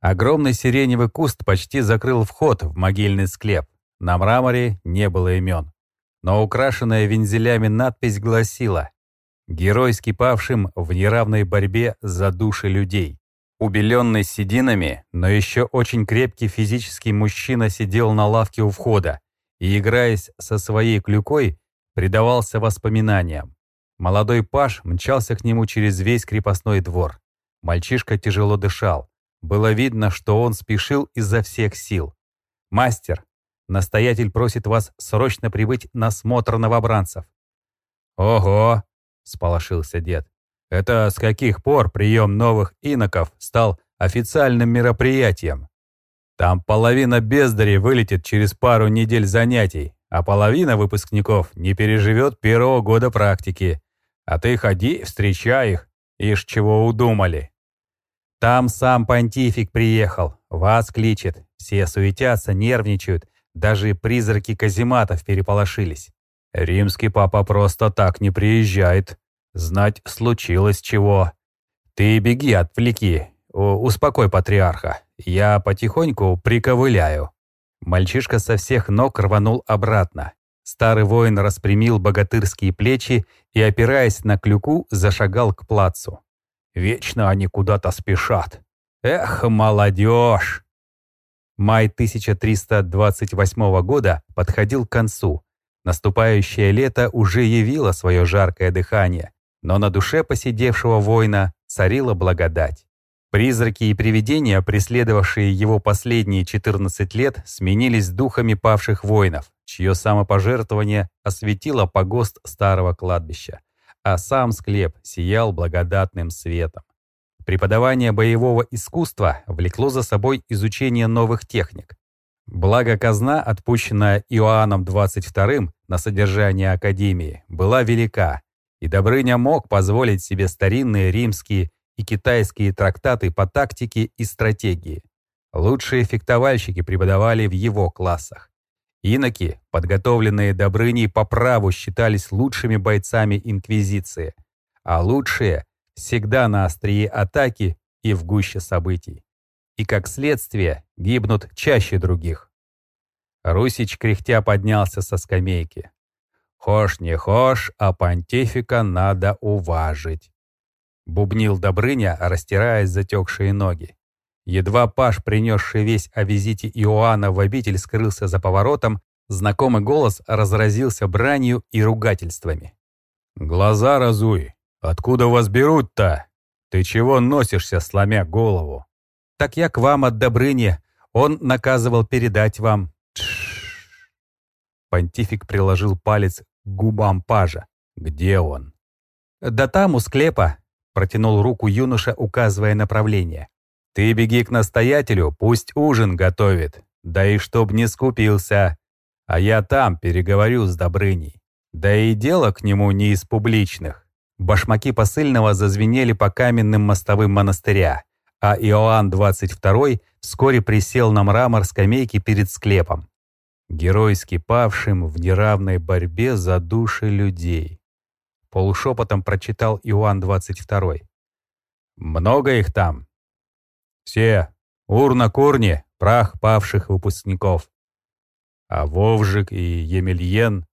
Огромный сиреневый куст почти закрыл вход в могильный склеп. На мраморе не было имен. Но украшенная вензелями надпись гласила «Геройски павшим в неравной борьбе за души людей». Убеленный сединами, но еще очень крепкий физический мужчина сидел на лавке у входа и, играясь со своей клюкой, предавался воспоминаниям. Молодой паш мчался к нему через весь крепостной двор. Мальчишка тяжело дышал. Было видно, что он спешил изо всех сил. «Мастер, настоятель просит вас срочно прибыть на смотр новобранцев». «Ого!» — сполошился дед. «Это с каких пор прием новых иноков стал официальным мероприятием? Там половина бездарей вылетит через пару недель занятий, а половина выпускников не переживет первого года практики. А ты ходи, встречай их, ишь чего удумали. Там сам понтифик приехал, вас кличет. Все суетятся, нервничают, даже призраки казематов переполошились. Римский папа просто так не приезжает. Знать случилось чего. Ты беги, отвлеки, успокой патриарха. Я потихоньку приковыляю. Мальчишка со всех ног рванул обратно. Старый воин распрямил богатырские плечи и, опираясь на клюку, зашагал к плацу. Вечно они куда-то спешат. Эх, молодежь! Май 1328 года подходил к концу. Наступающее лето уже явило свое жаркое дыхание, но на душе посидевшего воина царила благодать. Призраки и привидения, преследовавшие его последние 14 лет, сменились духами павших воинов, чье самопожертвование осветило погост старого кладбища, а сам склеп сиял благодатным светом. Преподавание боевого искусства влекло за собой изучение новых техник. Благо казна, отпущенная Иоанном XXII на содержание Академии, была велика, и Добрыня мог позволить себе старинные римские и китайские трактаты по тактике и стратегии. Лучшие фехтовальщики преподавали в его классах. Иноки, подготовленные Добрыней по праву, считались лучшими бойцами Инквизиции, а лучшие всегда на острие атаки и в гуще событий. И, как следствие, гибнут чаще других. Русич кряхтя поднялся со скамейки. «Хошь не хошь, а понтифика надо уважить. Бубнил Добрыня, растирая затекшие ноги. Едва Паш, принесший весь о визите Иоанна в обитель, скрылся за поворотом, знакомый голос разразился бранью и ругательствами. «Глаза разуй! Откуда вас берут-то? Ты чего носишься, сломя голову?» «Так я к вам от Добрыни. Он наказывал передать вам». Понтифик приложил палец к губам пажа. «Где он?» «Да там, у склепа протянул руку юноша, указывая направление. «Ты беги к настоятелю, пусть ужин готовит, да и чтоб не скупился. А я там переговорю с Добрыней. Да и дело к нему не из публичных». Башмаки посыльного зазвенели по каменным мостовым монастыря, а Иоанн XXII вскоре присел на мрамор скамейки перед склепом. Геройски павшим в неравной борьбе за души людей. Полушепотом прочитал Иоанн 22. «Много их там?» «Все. Урна Курни, прах павших выпускников. А Вовжик и Емельен...»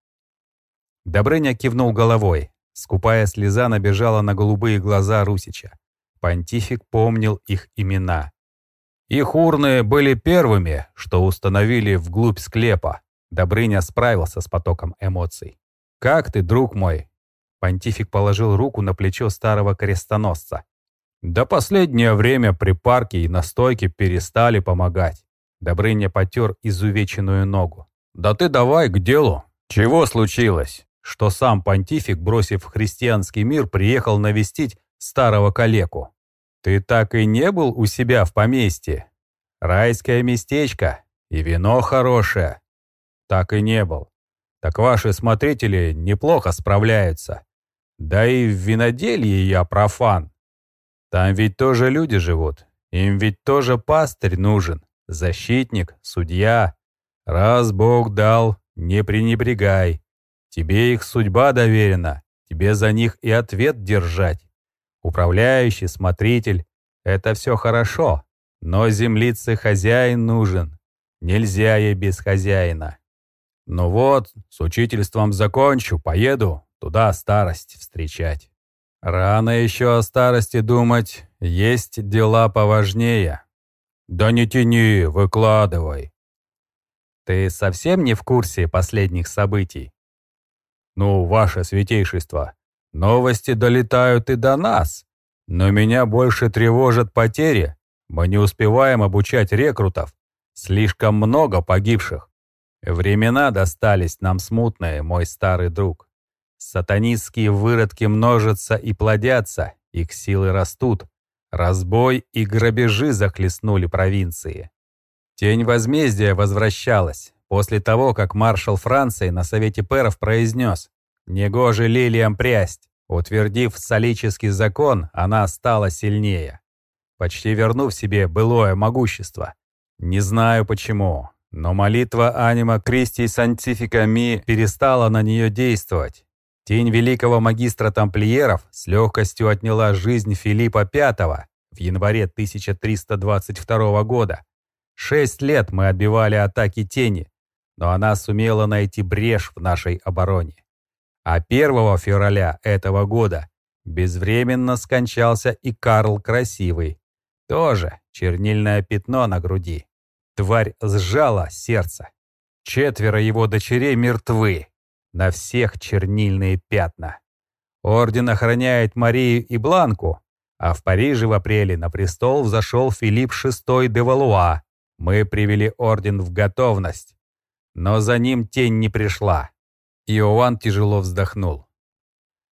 Добрыня кивнул головой. Скупая слеза набежала на голубые глаза Русича. Понтифик помнил их имена. Их урны были первыми, что установили вглубь склепа. Добрыня справился с потоком эмоций. «Как ты, друг мой? Понтифик положил руку на плечо старого крестоносца. «Да последнее время припарки и настойки перестали помогать». Добрыня потер изувеченную ногу. «Да ты давай к делу. Чего случилось? Что сам понтифик, бросив христианский мир, приехал навестить старого калеку? Ты так и не был у себя в поместье? Райское местечко и вино хорошее. Так и не был. Так ваши смотрители неплохо справляются. Да и в виноделье я профан. Там ведь тоже люди живут. Им ведь тоже пастырь нужен, защитник, судья. Раз Бог дал, не пренебрегай. Тебе их судьба доверена, тебе за них и ответ держать. Управляющий, смотритель — это все хорошо. Но землице хозяин нужен. Нельзя ей без хозяина. Ну вот, с учительством закончу, поеду туда старость встречать. Рано еще о старости думать, есть дела поважнее. Да не тяни, выкладывай. Ты совсем не в курсе последних событий? Ну, ваше святейшество, новости долетают и до нас. Но меня больше тревожат потери. Мы не успеваем обучать рекрутов. Слишком много погибших. Времена достались нам смутные, мой старый друг. Сатанистские выродки множатся и плодятся, их силы растут. Разбой и грабежи захлестнули провинции. Тень возмездия возвращалась после того, как маршал Франции на Совете Пэров произнес «Негоже лилиям прясть». Утвердив солический закон, она стала сильнее, почти вернув себе былое могущество. Не знаю почему, но молитва Анима Кристи Сантифика Ми перестала на нее действовать. Тень великого магистра тамплиеров с легкостью отняла жизнь Филиппа V в январе 1322 года. Шесть лет мы отбивали атаки тени, но она сумела найти брешь в нашей обороне. А 1 февраля этого года безвременно скончался и Карл Красивый. Тоже чернильное пятно на груди. Тварь сжала сердце. Четверо его дочерей мертвы. На всех чернильные пятна. Орден охраняет Марию и Бланку, а в Париже в апреле на престол взошел Филипп VI де Валуа. Мы привели орден в готовность. Но за ним тень не пришла. Иоанн тяжело вздохнул.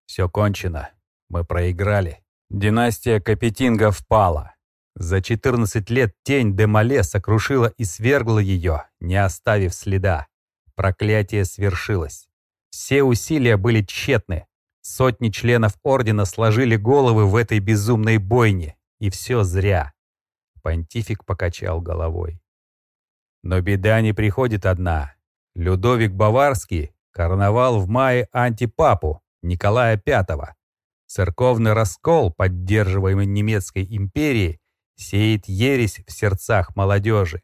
«Все кончено. Мы проиграли. Династия Капетингов пала. За 14 лет тень Демале сокрушила и свергла ее, не оставив следа. Проклятие свершилось. Все усилия были тщетны. Сотни членов Ордена сложили головы в этой безумной бойне. И все зря. Понтифик покачал головой. Но беда не приходит одна. Людовик Баварский Карнавал в мае антипапу Николая V. Церковный раскол, поддерживаемый немецкой империей, сеет ересь в сердцах молодежи.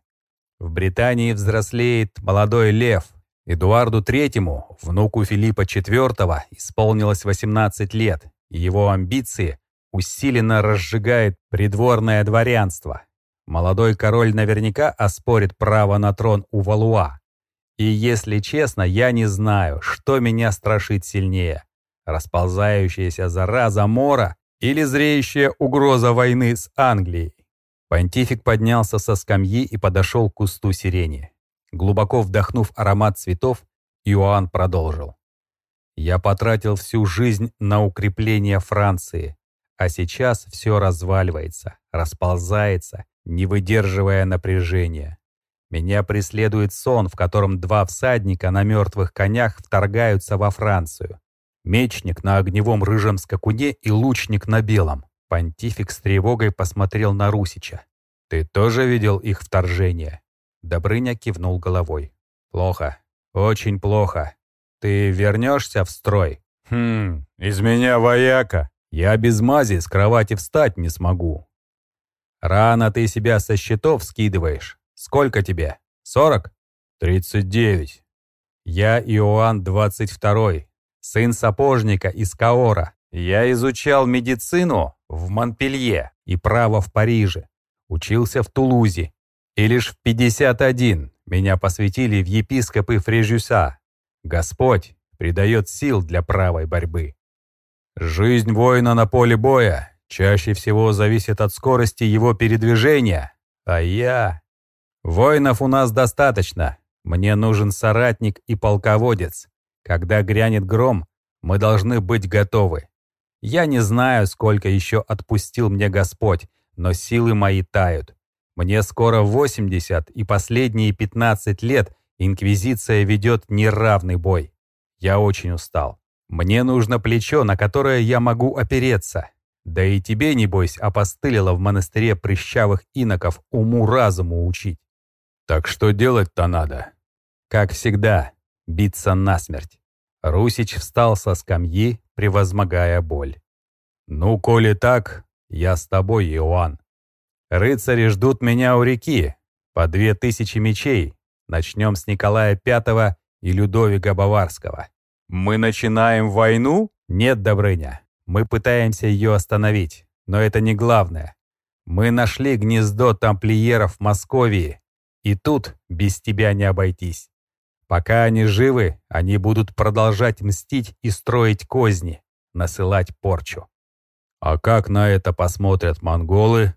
В Британии взрослеет молодой лев. Эдуарду III, внуку Филиппа IV, исполнилось 18 лет, и его амбиции усиленно разжигает придворное дворянство. Молодой король наверняка оспорит право на трон у Валуа. И если честно, я не знаю, что меня страшит сильнее. Расползающаяся зараза Мора или зреющая угроза войны с Англией. Понтифик поднялся со скамьи и подошел к кусту сирени. Глубоко вдохнув аромат цветов, Иоанн продолжил. «Я потратил всю жизнь на укрепление Франции, а сейчас все разваливается, расползается, не выдерживая напряжения. Меня преследует сон, в котором два всадника на мертвых конях вторгаются во Францию. Мечник на огневом рыжем скакуне и лучник на белом. Понтифик с тревогой посмотрел на Русича. «Ты тоже видел их вторжение?» Добрыня кивнул головой. «Плохо. Очень плохо. Ты вернешься в строй?» «Хм, из меня вояка. Я без мази с кровати встать не смогу». «Рано ты себя со счетов скидываешь. Сколько тебе? Сорок? Тридцать девять. Я Иоанн двадцать второй, сын сапожника из Каора. Я изучал медицину в Монпелье и право в Париже. Учился в Тулузе. И лишь в 51 меня посвятили в епископы Фрежюса. Господь придает сил для правой борьбы. Жизнь воина на поле боя чаще всего зависит от скорости его передвижения, а я Воинов у нас достаточно. Мне нужен соратник и полководец. Когда грянет гром, мы должны быть готовы. Я не знаю, сколько еще отпустил мне Господь, но силы мои тают. Мне скоро 80, и последние 15 лет Инквизиция ведет неравный бой. Я очень устал. Мне нужно плечо, на которое я могу опереться. Да и тебе, небось, опостылило в монастыре прыщавых иноков уму-разуму учить. Так что делать-то надо? Как всегда, биться насмерть. Русич встал со скамьи, превозмогая боль. «Ну, коли так, я с тобой, Иоанн. Рыцари ждут меня у реки, по две тысячи мечей. Начнем с Николая V и Людовика Баварского. Мы начинаем войну? Нет, Добрыня. Мы пытаемся ее остановить, но это не главное. Мы нашли гнездо тамплиеров в Московии, и тут без тебя не обойтись. Пока они живы, они будут продолжать мстить и строить козни, насылать порчу. А как на это посмотрят монголы?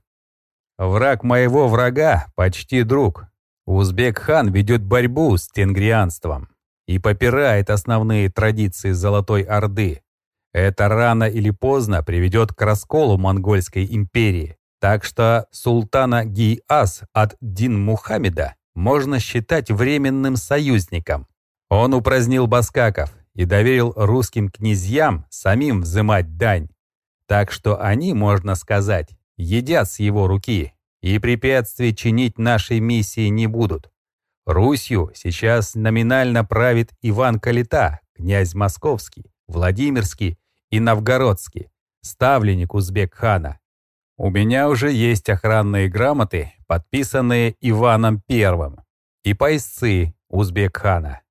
Враг моего врага почти друг. Узбек-хан ведет борьбу с тенгрианством и попирает основные традиции Золотой Орды. Это рано или поздно приведет к расколу монгольской империи. Так что султана Гиас от Дин Мухаммеда можно считать временным союзником. Он упразднил баскаков и доверил русским князьям самим взимать дань. Так что они, можно сказать, едят с его руки и препятствий чинить нашей миссии не будут. Русью сейчас номинально правит Иван Калита, князь Московский, Владимирский и Новгородский, ставленник узбек-хана. У меня уже есть охранные грамоты, подписанные Иваном Первым, и поисцы узбек-хана.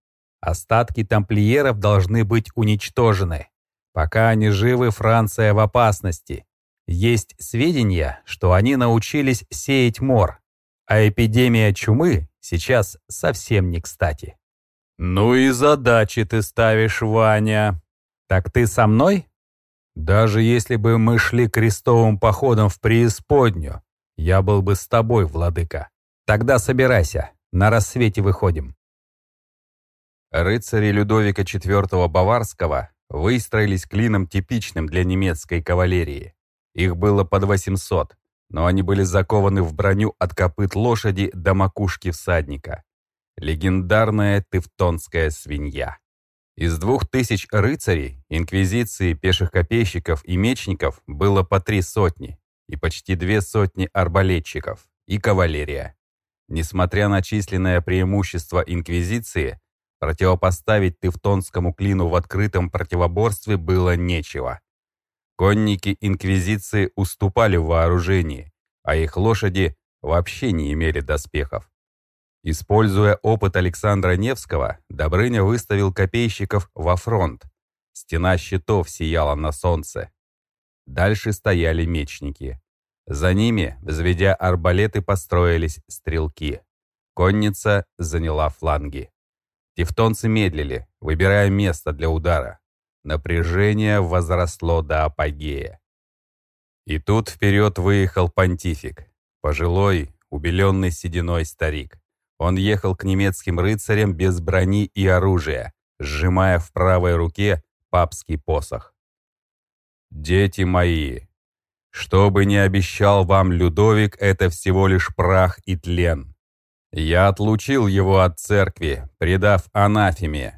Остатки тамплиеров должны быть уничтожены. Пока они живы, Франция в опасности. Есть сведения, что они научились сеять мор, а эпидемия чумы сейчас совсем не кстати. «Ну и задачи ты ставишь, Ваня!» «Так ты со мной?» Даже если бы мы шли крестовым походом в преисподнюю, я был бы с тобой, владыка. Тогда собирайся, на рассвете выходим. Рыцари Людовика IV Баварского выстроились клином типичным для немецкой кавалерии. Их было под 800, но они были закованы в броню от копыт лошади до макушки всадника. Легендарная тевтонская свинья. Из двух тысяч рыцарей, инквизиции, пеших копейщиков и мечников было по три сотни и почти две сотни арбалетчиков и кавалерия. Несмотря на численное преимущество инквизиции, противопоставить тевтонскому клину в открытом противоборстве было нечего. Конники инквизиции уступали в вооружении, а их лошади вообще не имели доспехов. Используя опыт Александра Невского, Добрыня выставил копейщиков во фронт. Стена щитов сияла на солнце. Дальше стояли мечники. За ними, взведя арбалеты, построились стрелки. Конница заняла фланги. Тевтонцы медлили, выбирая место для удара. Напряжение возросло до апогея. И тут вперед выехал понтифик. Пожилой, убеленный сединой старик. Он ехал к немецким рыцарям без брони и оружия, сжимая в правой руке папский посох. «Дети мои, что бы ни обещал вам Людовик, это всего лишь прах и тлен. Я отлучил его от церкви, предав анафеме.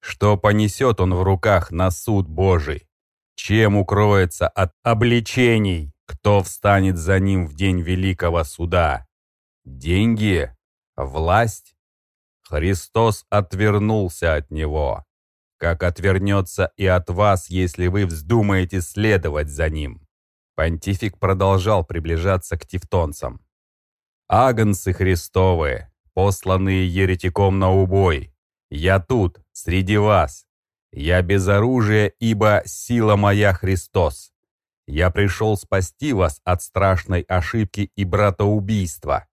Что понесет он в руках на суд Божий? Чем укроется от обличений? Кто встанет за ним в день великого суда? Деньги? власть, Христос отвернулся от него, как отвернется и от вас, если вы вздумаете следовать за ним. Понтифик продолжал приближаться к тевтонцам. «Агнцы Христовы, посланные еретиком на убой, я тут, среди вас. Я без оружия, ибо сила моя Христос. Я пришел спасти вас от страшной ошибки и братоубийства.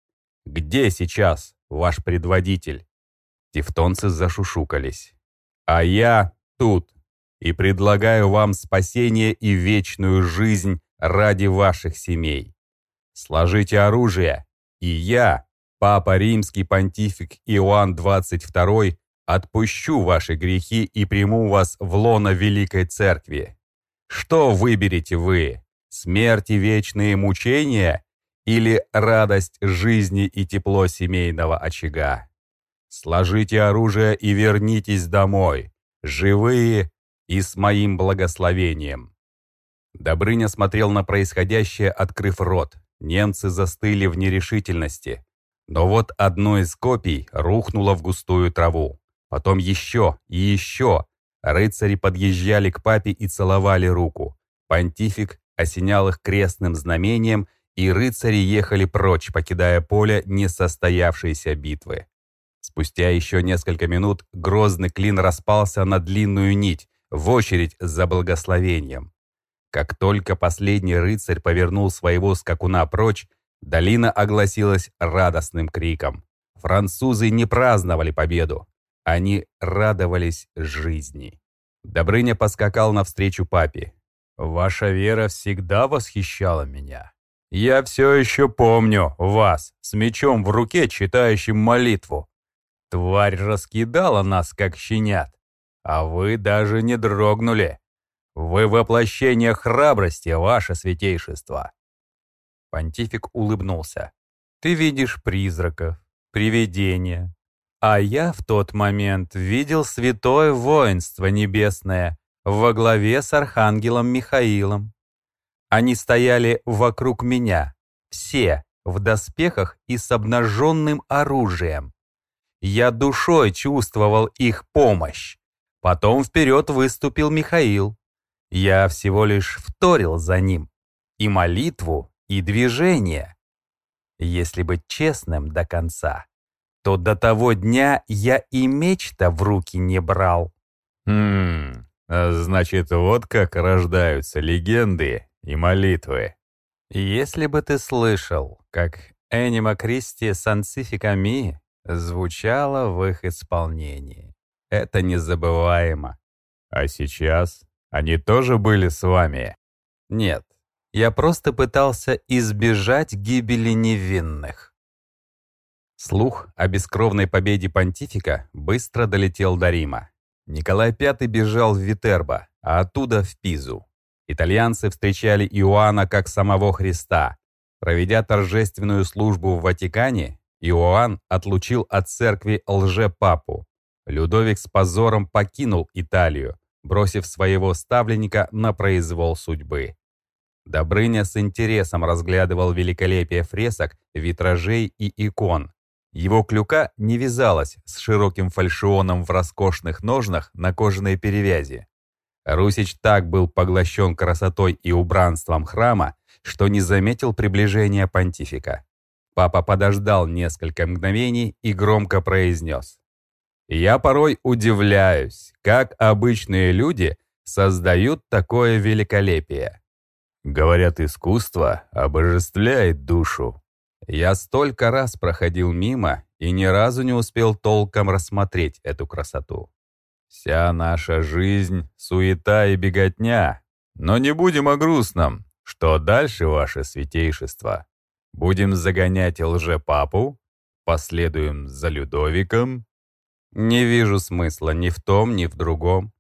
Где сейчас ваш предводитель?» Тевтонцы зашушукались. «А я тут и предлагаю вам спасение и вечную жизнь ради ваших семей. Сложите оружие, и я, Папа Римский понтифик Иоанн XXII, отпущу ваши грехи и приму вас в лоно Великой Церкви. Что выберете вы? Смерть и вечные мучения или радость жизни и тепло семейного очага. Сложите оружие и вернитесь домой, живые и с моим благословением. Добрыня смотрел на происходящее, открыв рот. Немцы застыли в нерешительности. Но вот одно из копий рухнуло в густую траву. Потом еще и еще. Рыцари подъезжали к папе и целовали руку. Понтифик осенял их крестным знамением и рыцари ехали прочь, покидая поле несостоявшейся битвы. Спустя еще несколько минут грозный клин распался на длинную нить, в очередь за благословением. Как только последний рыцарь повернул своего скакуна прочь, долина огласилась радостным криком. Французы не праздновали победу. Они радовались жизни. Добрыня поскакал навстречу папе. «Ваша вера всегда восхищала меня. Я все еще помню вас с мечом в руке, читающим молитву. Тварь раскидала нас, как щенят, а вы даже не дрогнули. Вы воплощение храбрости, ваше святейшество». Понтифик улыбнулся. «Ты видишь призраков, привидения, а я в тот момент видел святое воинство небесное во главе с архангелом Михаилом. Они стояли вокруг меня, все в доспехах и с обнаженным оружием. Я душой чувствовал их помощь. Потом вперед выступил Михаил. Я всего лишь вторил за ним. И молитву, и движение. Если быть честным до конца, то до того дня я и меч-то в руки не брал. Хм, значит, вот как рождаются легенды и молитвы. Если бы ты слышал, как Энима Кристи Сансификами звучало в их исполнении. Это незабываемо. А сейчас они тоже были с вами? Нет, я просто пытался избежать гибели невинных. Слух о бескровной победе понтифика быстро долетел до Рима. Николай V бежал в Витербо, а оттуда в Пизу. Итальянцы встречали Иоанна как самого Христа. Проведя торжественную службу в Ватикане, Иоанн отлучил от церкви лже-папу. Людовик с позором покинул Италию, бросив своего ставленника на произвол судьбы. Добрыня с интересом разглядывал великолепие фресок, витражей и икон, его клюка не вязалась с широким фальшионом в роскошных ножнах на кожаной перевязи. Русич так был поглощен красотой и убранством храма, что не заметил приближения понтифика. Папа подождал несколько мгновений и громко произнес. «Я порой удивляюсь, как обычные люди создают такое великолепие». Говорят, искусство обожествляет душу. Я столько раз проходил мимо и ни разу не успел толком рассмотреть эту красоту. Вся наша жизнь — суета и беготня. Но не будем о грустном. Что дальше, ваше святейшество? Будем загонять лже-папу? Последуем за Людовиком? Не вижу смысла ни в том, ни в другом.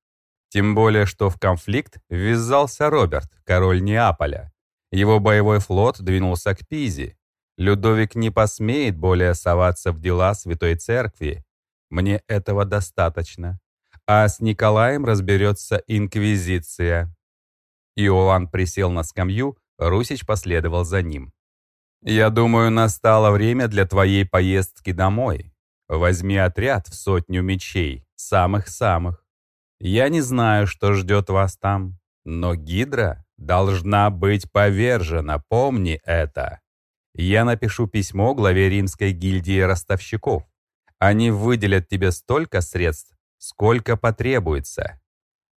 Тем более, что в конфликт ввязался Роберт, король Неаполя. Его боевой флот двинулся к Пизе, Людовик не посмеет более соваться в дела Святой Церкви. Мне этого достаточно. А с Николаем разберется Инквизиция. Иоанн присел на скамью, Русич последовал за ним. «Я думаю, настало время для твоей поездки домой. Возьми отряд в сотню мечей, самых-самых. Я не знаю, что ждет вас там, но Гидра должна быть повержена, помни это». Я напишу письмо главе римской гильдии ростовщиков. Они выделят тебе столько средств, сколько потребуется.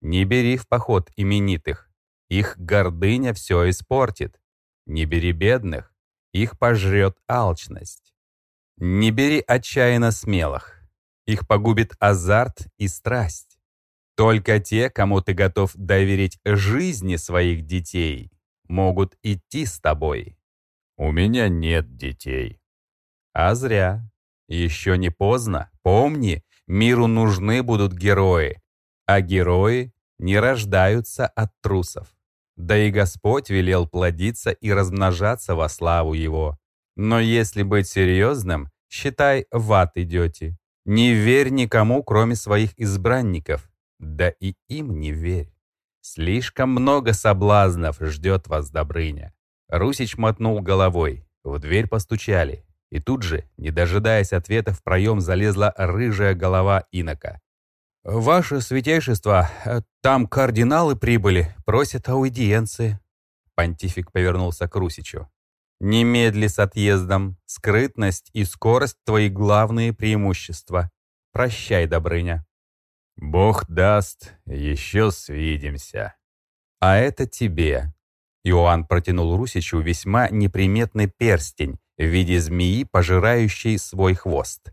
Не бери в поход именитых. Их гордыня все испортит. Не бери бедных. Их пожрет алчность. Не бери отчаянно смелых. Их погубит азарт и страсть. Только те, кому ты готов доверить жизни своих детей, могут идти с тобой. У меня нет детей. А зря. Еще не поздно. Помни, миру нужны будут герои. А герои не рождаются от трусов. Да и Господь велел плодиться и размножаться во славу Его. Но если быть серьезным, считай, в ад идете. Не верь никому, кроме своих избранников. Да и им не верь. Слишком много соблазнов ждет вас, Добрыня. Русич мотнул головой. В дверь постучали. И тут же, не дожидаясь ответа, в проем залезла рыжая голова инока. «Ваше святейшество, там кардиналы прибыли, просят аудиенции». Понтифик повернулся к Русичу. Немедли с отъездом. Скрытность и скорость — твои главные преимущества. Прощай, Добрыня. Бог даст, еще свидимся. А это тебе. Иоанн протянул Русичу весьма неприметный перстень в виде змеи, пожирающей свой хвост.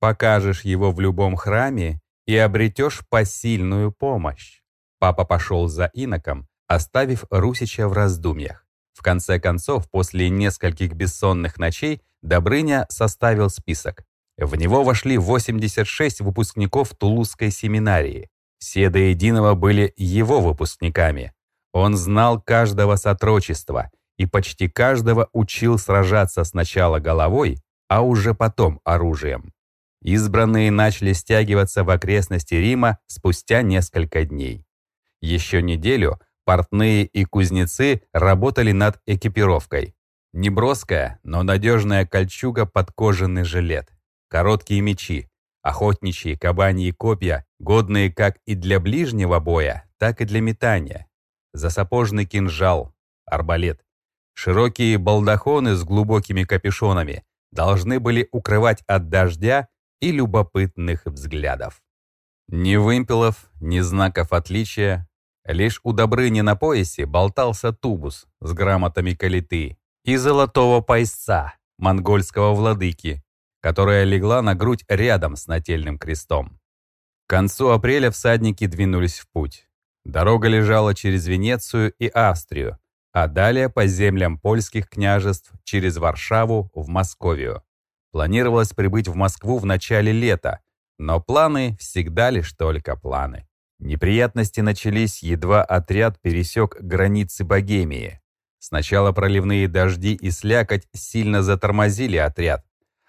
Покажешь его в любом храме и обретешь посильную помощь. Папа пошел за иноком, оставив Русича в раздумьях. В конце концов, после нескольких бессонных ночей, Добрыня составил список. В него вошли 86 выпускников Тулузской семинарии. Все до единого были его выпускниками. Он знал каждого сотрочества и почти каждого учил сражаться сначала головой, а уже потом оружием. Избранные начали стягиваться в окрестности Рима спустя несколько дней. Еще неделю Портные и кузнецы работали над экипировкой. Неброская, но надежная кольчуга под кожаный жилет. Короткие мечи, охотничьи кабаньи копья, годные как и для ближнего боя, так и для метания. Засапожный кинжал, арбалет. Широкие балдахоны с глубокими капюшонами должны были укрывать от дождя и любопытных взглядов. Ни вымпелов, ни знаков отличия, Лишь у Добрыни на поясе болтался тубус с грамотами калиты и золотого поясца монгольского владыки, которая легла на грудь рядом с нательным крестом. К концу апреля всадники двинулись в путь. Дорога лежала через Венецию и Австрию, а далее по землям польских княжеств через Варшаву в Московию. Планировалось прибыть в Москву в начале лета, но планы всегда лишь только планы. Неприятности начались, едва отряд пересек границы Богемии. Сначала проливные дожди и слякоть сильно затормозили отряд,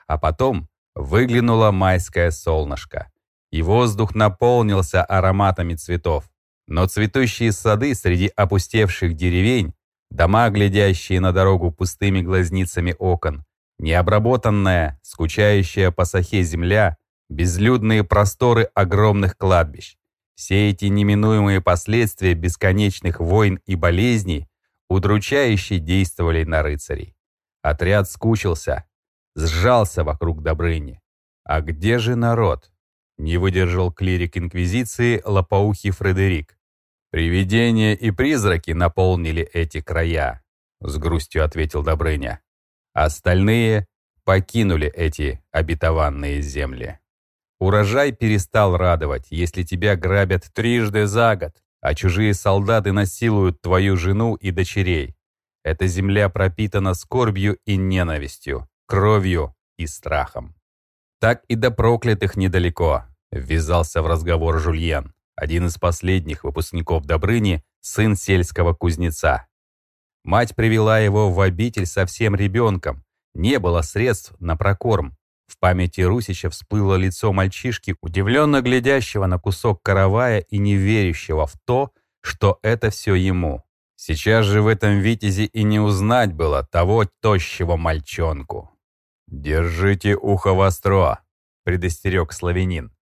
а потом выглянуло майское солнышко, и воздух наполнился ароматами цветов. Но цветущие сады среди опустевших деревень, дома, глядящие на дорогу пустыми глазницами окон, необработанная, скучающая по сахе земля, безлюдные просторы огромных кладбищ, все эти неминуемые последствия бесконечных войн и болезней удручающе действовали на рыцарей. Отряд скучился, сжался вокруг Добрыни. А где же народ? Не выдержал клирик Инквизиции лопоухий Фредерик. «Привидения и призраки наполнили эти края», — с грустью ответил Добрыня. «Остальные покинули эти обетованные земли». Урожай перестал радовать, если тебя грабят трижды за год, а чужие солдаты насилуют твою жену и дочерей. Эта земля пропитана скорбью и ненавистью, кровью и страхом. Так и до проклятых недалеко, ввязался в разговор Жульен, один из последних выпускников Добрыни, сын сельского кузнеца. Мать привела его в обитель совсем ребенком, не было средств на прокорм, в памяти Русича всплыло лицо мальчишки, удивленно глядящего на кусок каравая и не верящего в то, что это все ему. Сейчас же в этом витязе и не узнать было того тощего мальчонку. «Держите ухо востро», — предостерег славянин.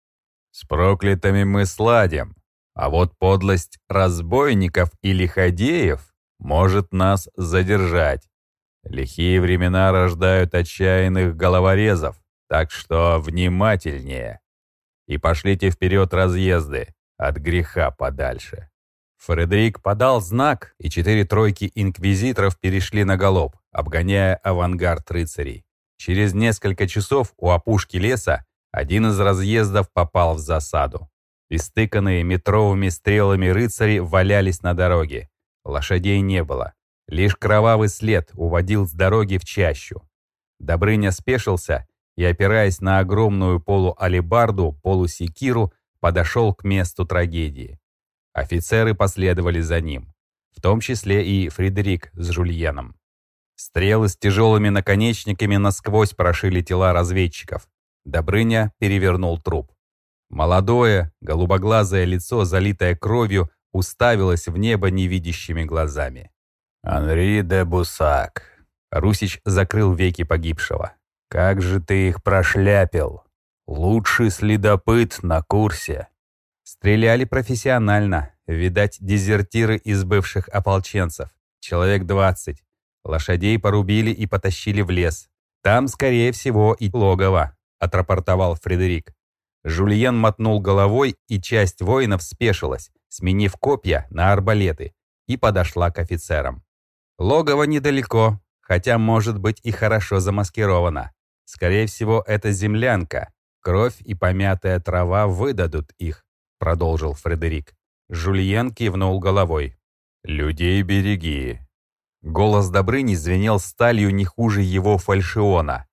«С проклятыми мы сладим, а вот подлость разбойников и лиходеев может нас задержать. Лихие времена рождают отчаянных головорезов, так что внимательнее. И пошлите вперед разъезды, от греха подальше. Фредерик подал знак, и четыре тройки инквизиторов перешли на галоп, обгоняя авангард рыцарей. Через несколько часов у опушки леса один из разъездов попал в засаду. Истыканные метровыми стрелами рыцари валялись на дороге. Лошадей не было. Лишь кровавый след уводил с дороги в чащу. Добрыня спешился и, опираясь на огромную полуалибарду, полусекиру, подошел к месту трагедии. Офицеры последовали за ним, в том числе и Фредерик с Жульеном. Стрелы с тяжелыми наконечниками насквозь прошили тела разведчиков. Добрыня перевернул труп. Молодое, голубоглазое лицо, залитое кровью, уставилось в небо невидящими глазами. «Анри де Бусак». Русич закрыл веки погибшего. Как же ты их прошляпил! Лучший следопыт на курсе. Стреляли профессионально. Видать, дезертиры из бывших ополченцев. Человек двадцать. Лошадей порубили и потащили в лес. Там, скорее всего, и логово, отрапортовал Фредерик. Жульен мотнул головой, и часть воинов спешилась, сменив копья на арбалеты, и подошла к офицерам. Логово недалеко, хотя может быть и хорошо замаскировано. Скорее всего, это землянка. Кровь и помятая трава выдадут их, продолжил Фредерик. Жульен кивнул головой. «Людей береги». Голос Добрыни звенел сталью не хуже его фальшиона.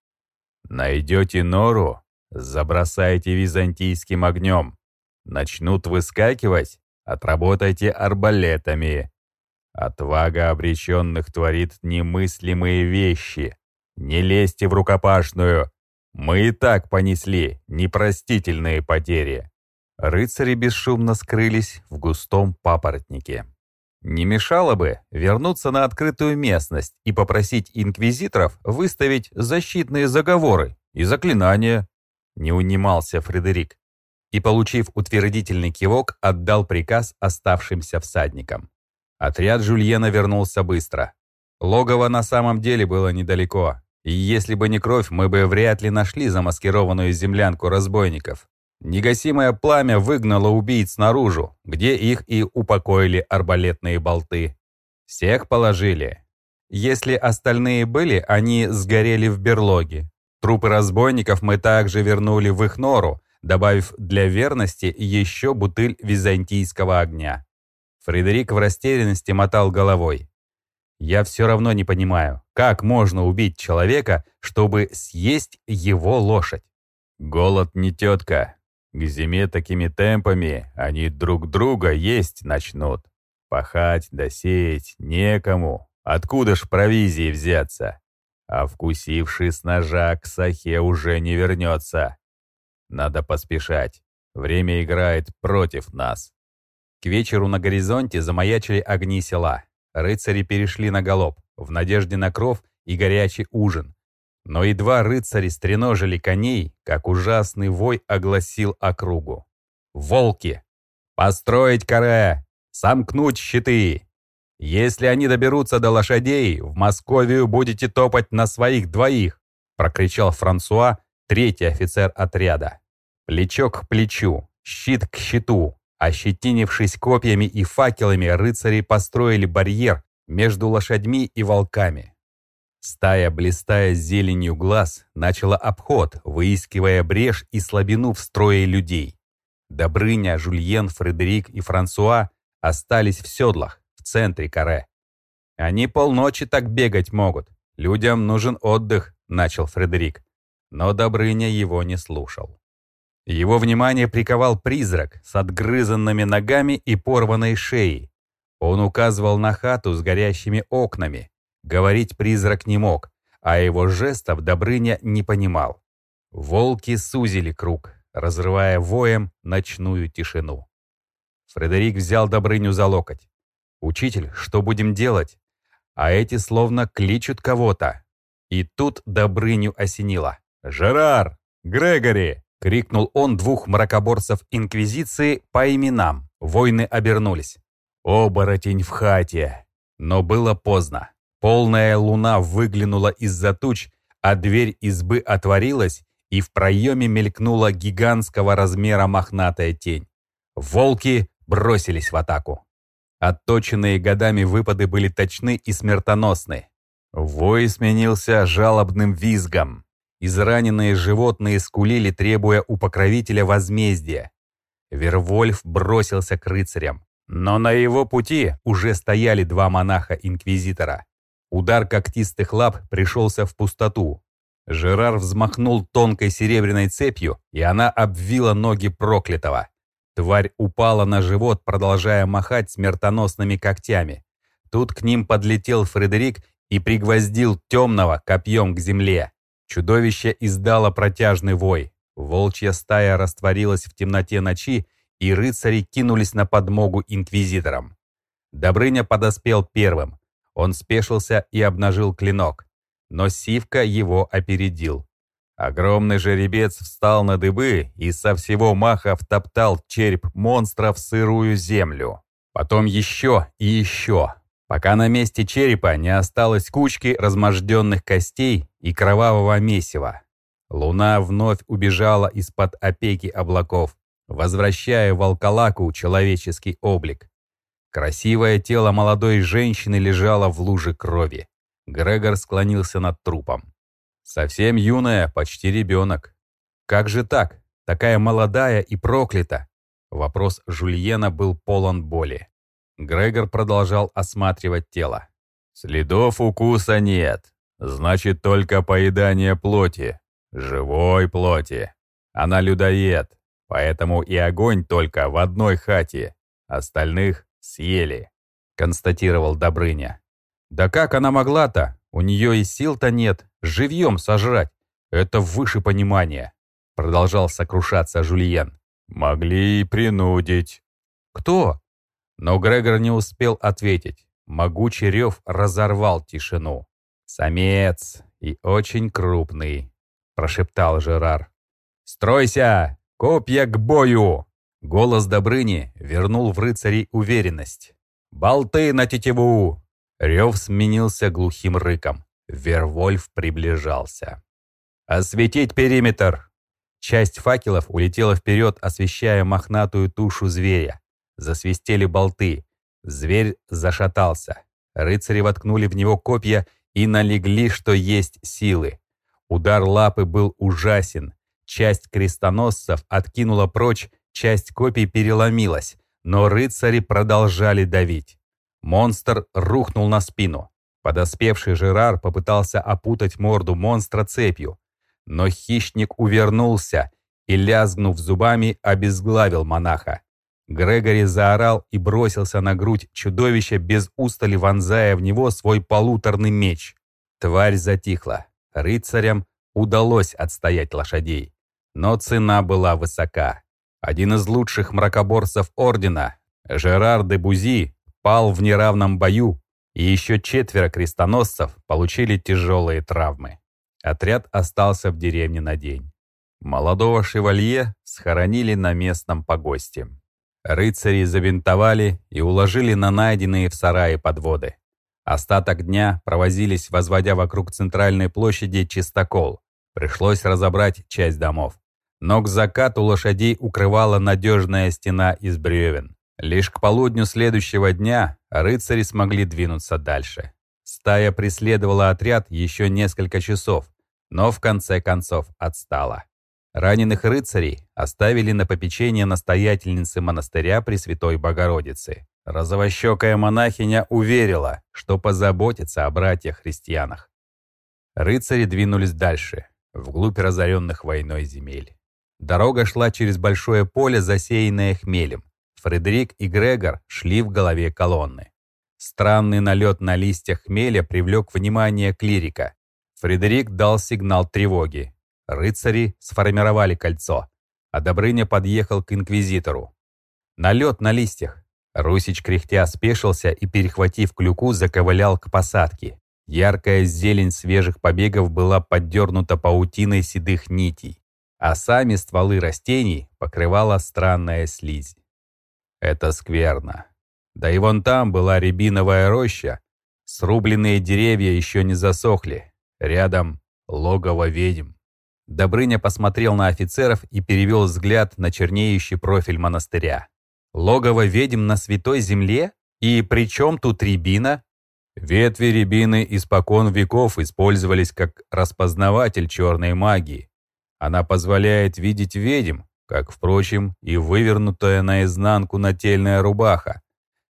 «Найдете нору, забросайте византийским огнем. Начнут выскакивать, отработайте арбалетами. Отвага обреченных творит немыслимые вещи. Не лезьте в рукопашную. Мы и так понесли непростительные потери. Рыцари бесшумно скрылись в густом папоротнике. Не мешало бы вернуться на открытую местность и попросить инквизиторов выставить защитные заговоры и заклинания. Не унимался Фредерик. И, получив утвердительный кивок, отдал приказ оставшимся всадникам. Отряд Жульена вернулся быстро. Логово на самом деле было недалеко, и если бы не кровь, мы бы вряд ли нашли замаскированную землянку разбойников. Негасимое пламя выгнало убийц наружу, где их и упокоили арбалетные болты. Всех положили. Если остальные были, они сгорели в берлоге. Трупы разбойников мы также вернули в их нору, добавив для верности еще бутыль византийского огня. Фредерик в растерянности мотал головой. «Я все равно не понимаю, как можно убить человека, чтобы съесть его лошадь?» «Голод не тетка. К зиме такими темпами они друг друга есть начнут. Пахать да сеять некому. Откуда ж провизии взяться? А вкусивший с ножа к сахе уже не вернется. Надо поспешать. Время играет против нас. К вечеру на горизонте замаячили огни села. Рыцари перешли на галоп, в надежде на кров и горячий ужин. Но едва рыцари стреножили коней, как ужасный вой огласил округу. «Волки! Построить каре! Сомкнуть щиты! Если они доберутся до лошадей, в Московию будете топать на своих двоих!» прокричал Франсуа, третий офицер отряда. Плечо к плечу, щит к щиту, Ощетинившись копьями и факелами, рыцари построили барьер между лошадьми и волками. Стая, блистая зеленью глаз, начала обход, выискивая брешь и слабину в строе людей. Добрыня, Жульен, Фредерик и Франсуа остались в седлах, в центре каре. «Они полночи так бегать могут. Людям нужен отдых», — начал Фредерик. Но Добрыня его не слушал. Его внимание приковал призрак с отгрызанными ногами и порванной шеей. Он указывал на хату с горящими окнами. Говорить призрак не мог, а его жестов Добрыня не понимал. Волки сузили круг, разрывая воем ночную тишину. Фредерик взял Добрыню за локоть. «Учитель, что будем делать?» А эти словно кличут кого-то. И тут Добрыню осенило. «Жерар! Грегори!» — крикнул он двух мракоборцев Инквизиции по именам. Войны обернулись. «Оборотень в хате!» Но было поздно. Полная луна выглянула из-за туч, а дверь избы отворилась, и в проеме мелькнула гигантского размера мохнатая тень. Волки бросились в атаку. Отточенные годами выпады были точны и смертоносны. Вой сменился жалобным визгом. Израненные животные скулили, требуя у покровителя возмездия. Вервольф бросился к рыцарям. Но на его пути уже стояли два монаха-инквизитора. Удар когтистых лап пришелся в пустоту. Жерар взмахнул тонкой серебряной цепью, и она обвила ноги проклятого. Тварь упала на живот, продолжая махать смертоносными когтями. Тут к ним подлетел Фредерик и пригвоздил темного копьем к земле. Чудовище издало протяжный вой. Волчья стая растворилась в темноте ночи, и рыцари кинулись на подмогу инквизиторам. Добрыня подоспел первым. Он спешился и обнажил клинок. Но Сивка его опередил. Огромный жеребец встал на дыбы и со всего маха втоптал череп монстра в сырую землю. Потом еще и еще. пока на месте черепа не осталось кучки разможденных костей и кровавого месива. Луна вновь убежала из-под опеки облаков, возвращая волколаку человеческий облик. Красивое тело молодой женщины лежало в луже крови. Грегор склонился над трупом. Совсем юная, почти ребенок. Как же так? Такая молодая и проклята. Вопрос Жульена был полон боли. Грегор продолжал осматривать тело. «Следов укуса нет. Значит, только поедание плоти. Живой плоти. Она людоед, поэтому и огонь только в одной хате. Остальных съели», — констатировал Добрыня. «Да как она могла-то? У нее и сил-то нет. Живьем сожрать. Это выше понимания продолжал сокрушаться Жульен. «Могли и принудить». «Кто?» Но Грегор не успел ответить. Могучий рев разорвал тишину. «Самец и очень крупный», — прошептал Жерар. «Стройся! Копья к бою!» Голос Добрыни вернул в рыцарей уверенность. «Болты на тетиву!» Рев сменился глухим рыком. Вервольф приближался. «Осветить периметр!» Часть факелов улетела вперед, освещая мохнатую тушу зверя. Засвистели болты. Зверь зашатался. Рыцари воткнули в него копья и налегли, что есть силы. Удар лапы был ужасен. Часть крестоносцев откинула прочь, часть копий переломилась, но рыцари продолжали давить. Монстр рухнул на спину. Подоспевший Жерар попытался опутать морду монстра цепью, но хищник увернулся и, лязгнув зубами, обезглавил монаха. Грегори заорал и бросился на грудь чудовища без устали вонзая в него свой полуторный меч. Тварь затихла. Рыцарям удалось отстоять лошадей. Но цена была высока. Один из лучших мракоборцев Ордена, Жерар де Бузи, пал в неравном бою, и еще четверо крестоносцев получили тяжелые травмы. Отряд остался в деревне на день. Молодого шевалье схоронили на местном погосте. Рыцари забинтовали и уложили на найденные в сарае подводы. Остаток дня провозились, возводя вокруг центральной площади чистокол. Пришлось разобрать часть домов. Но к закату лошадей укрывала надежная стена из бревен. Лишь к полудню следующего дня рыцари смогли двинуться дальше. Стая преследовала отряд еще несколько часов, но в конце концов отстала. Раненых рыцарей оставили на попечение настоятельницы монастыря Пресвятой Богородицы. Розовощекая монахиня уверила, что позаботится о братьях-христианах. Рыцари двинулись дальше, вглубь разоренных войной земель. Дорога шла через большое поле, засеянное хмелем. Фредерик и Грегор шли в голове колонны. Странный налет на листьях хмеля привлек внимание клирика. Фредерик дал сигнал тревоги. Рыцари сформировали кольцо, а Добрыня подъехал к инквизитору. Налет на листьях. Русич кряхтя спешился и, перехватив клюку, заковылял к посадке. Яркая зелень свежих побегов была поддернута паутиной седых нитей, а сами стволы растений покрывала странная слизь. Это скверно. Да и вон там была рябиновая роща. Срубленные деревья еще не засохли. Рядом логово ведьм. Добрыня посмотрел на офицеров и перевел взгляд на чернеющий профиль монастыря. «Логово ведьм на святой земле? И при чем тут рябина?» Ветви рябины испокон веков использовались как распознаватель черной магии. Она позволяет видеть ведьм, как, впрочем, и вывернутая наизнанку нательная рубаха,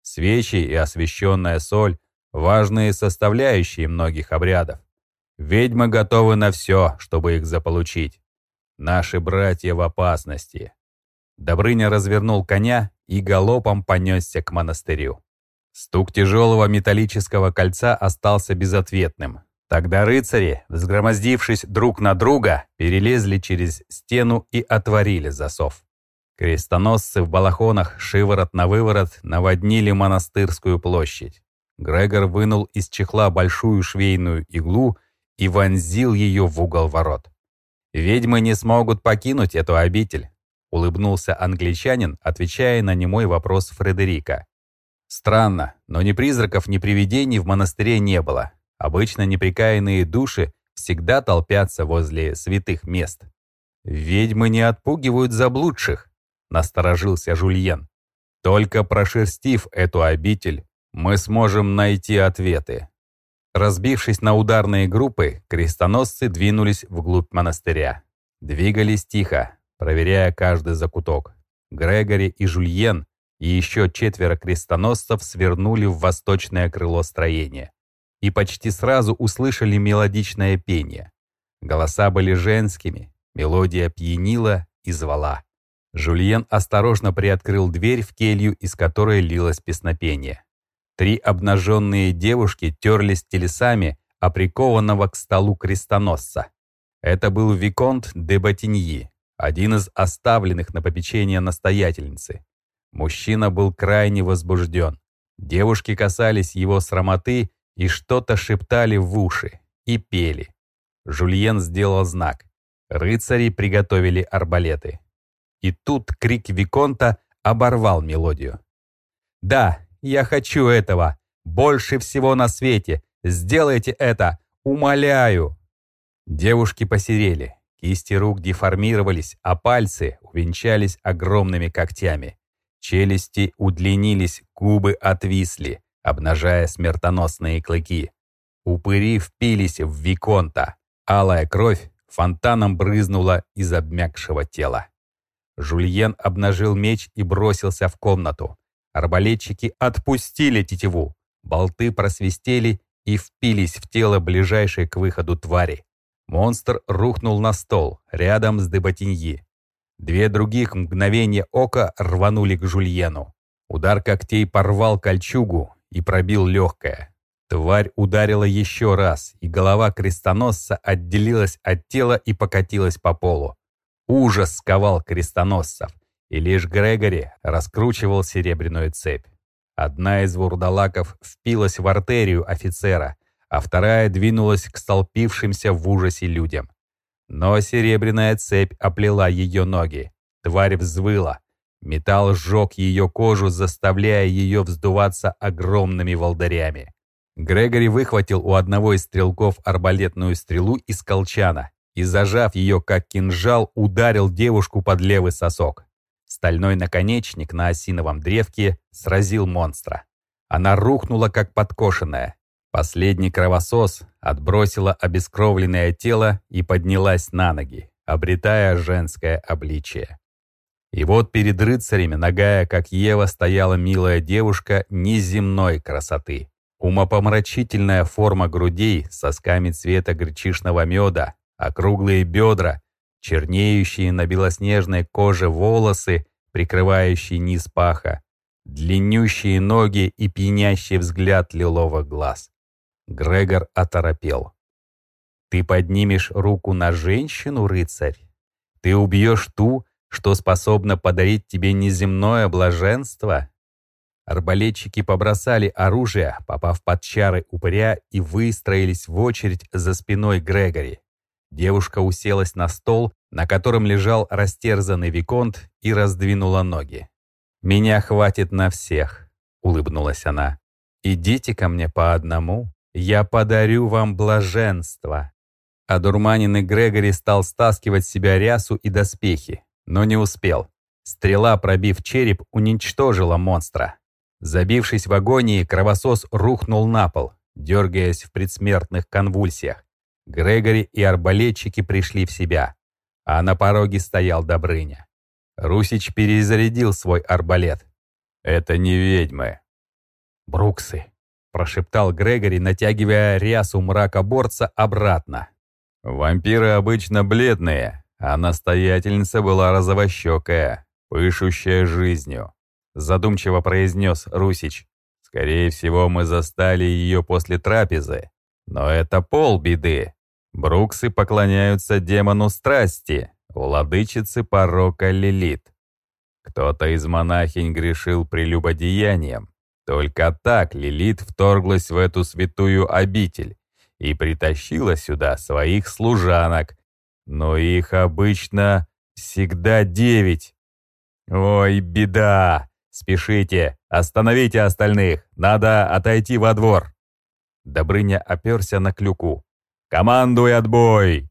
Свечи и освященная соль – важные составляющие многих обрядов. Ведьмы готовы на все, чтобы их заполучить. Наши братья в опасности. Добрыня развернул коня и галопом понесся к монастырю. Стук тяжелого металлического кольца остался безответным. Тогда рыцари, взгромоздившись друг на друга, перелезли через стену и отворили засов. Крестоносцы в балахонах шиворот на выворот наводнили монастырскую площадь. Грегор вынул из чехла большую швейную иглу и вонзил ее в угол ворот. «Ведьмы не смогут покинуть эту обитель», — улыбнулся англичанин, отвечая на немой вопрос Фредерика. Странно, но ни призраков, ни привидений в монастыре не было. Обычно неприкаянные души всегда толпятся возле святых мест. «Ведьмы не отпугивают заблудших», — насторожился Жульен. «Только прошерстив эту обитель, мы сможем найти ответы». Разбившись на ударные группы, крестоносцы двинулись вглубь монастыря. Двигались тихо, проверяя каждый закуток. Грегори и Жульен и еще четверо крестоносцев свернули в восточное крыло строения и почти сразу услышали мелодичное пение. Голоса были женскими, мелодия пьянила и звала. Жульен осторожно приоткрыл дверь в келью, из которой лилось песнопение. Три обнаженные девушки терлись телесами оприкованного к столу крестоносца. Это был Виконт де Батиньи, один из оставленных на попечение настоятельницы. Мужчина был крайне возбужден. Девушки касались его срамоты и что-то шептали в уши и пели. Жульен сделал знак. Рыцари приготовили арбалеты. И тут крик Виконта оборвал мелодию. «Да, я хочу этого! Больше всего на свете! Сделайте это! Умоляю!» Девушки посерели, кисти рук деформировались, а пальцы увенчались огромными когтями. Челюсти удлинились, губы отвисли, обнажая смертоносные клыки. Упыри впились в Виконта. Алая кровь фонтаном брызнула из обмякшего тела. Жульен обнажил меч и бросился в комнату. Арбалетчики отпустили тетиву. Болты просвистели и впились в тело ближайшей к выходу твари. Монстр рухнул на стол, рядом с Дебатиньи. Две других мгновения ока рванули к Жульену. Удар когтей порвал кольчугу и пробил легкое. Тварь ударила еще раз, и голова крестоносца отделилась от тела и покатилась по полу. Ужас сковал крестоносцев, и лишь Грегори раскручивал серебряную цепь. Одна из вурдалаков впилась в артерию офицера, а вторая двинулась к столпившимся в ужасе людям. Но серебряная цепь оплела ее ноги. Тварь взвыла. Металл сжег ее кожу, заставляя ее вздуваться огромными волдырями. Грегори выхватил у одного из стрелков арбалетную стрелу из колчана и, зажав ее как кинжал, ударил девушку под левый сосок. Стальной наконечник на осиновом древке сразил монстра. Она рухнула, как подкошенная. Последний кровосос отбросила обескровленное тело и поднялась на ноги, обретая женское обличие. И вот перед рыцарями, ногая, как Ева, стояла милая девушка неземной красоты. Умопомрачительная форма грудей, сосками цвета гречишного меда, округлые бедра, чернеющие на белоснежной коже волосы, прикрывающие низ паха, длиннющие ноги и пьянящий взгляд лиловых глаз. Грегор оторопел. «Ты поднимешь руку на женщину, рыцарь? Ты убьешь ту, что способна подарить тебе неземное блаженство?» Арбалетчики побросали оружие, попав под чары упыря и выстроились в очередь за спиной Грегори. Девушка уселась на стол, на котором лежал растерзанный Виконт, и раздвинула ноги. «Меня хватит на всех», — улыбнулась она. «Идите ко мне по одному, «Я подарю вам блаженство». Одурманенный Грегори стал стаскивать с себя рясу и доспехи, но не успел. Стрела, пробив череп, уничтожила монстра. Забившись в агонии, кровосос рухнул на пол, дергаясь в предсмертных конвульсиях. Грегори и арбалетчики пришли в себя, а на пороге стоял Добрыня. Русич перезарядил свой арбалет. «Это не ведьмы». «Бруксы», прошептал Грегори, натягивая рясу мракоборца обратно. «Вампиры обычно бледные, а настоятельница была розовощекая, пышущая жизнью», задумчиво произнес Русич. «Скорее всего, мы застали ее после трапезы. Но это полбеды. Бруксы поклоняются демону страсти, владычице порока Лилит. Кто-то из монахинь грешил прелюбодеянием, только так Лилит вторглась в эту святую обитель и притащила сюда своих служанок, но их обычно всегда девять. Ой, беда! Спешите, остановите остальных, надо отойти во двор». Добрыня оперся на клюку. «Командуй отбой!»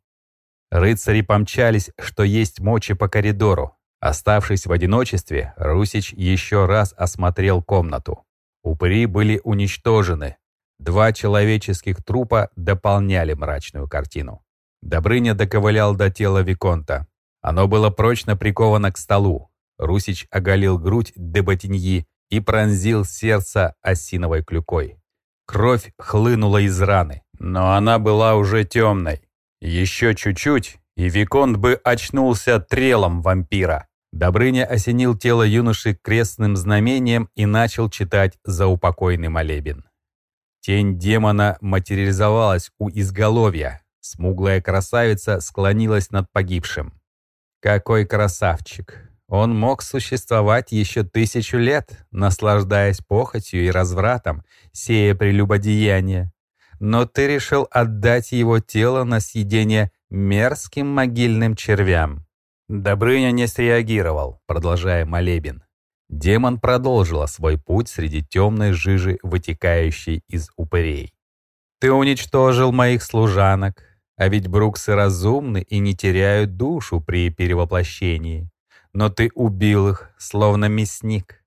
Рыцари помчались, что есть мочи по коридору. Оставшись в одиночестве, Русич еще раз осмотрел комнату. Упыри были уничтожены. Два человеческих трупа дополняли мрачную картину. Добрыня доковылял до тела Виконта. Оно было прочно приковано к столу. Русич оголил грудь де Ботиньи и пронзил сердце осиновой клюкой. Кровь хлынула из раны, но она была уже темной. Еще чуть-чуть, и Виконт бы очнулся трелом вампира. Добрыня осенил тело юноши крестным знамением и начал читать заупокойный молебен. Тень демона материализовалась у изголовья. Смуглая красавица склонилась над погибшим. Какой красавчик! Он мог существовать еще тысячу лет, наслаждаясь похотью и развратом, сея прелюбодеяние. Но ты решил отдать его тело на съедение мерзким могильным червям. Добрыня не среагировал, продолжая молебен. Демон продолжила свой путь среди темной жижи, вытекающей из упырей. «Ты уничтожил моих служанок, а ведь бруксы разумны и не теряют душу при перевоплощении. Но ты убил их, словно мясник.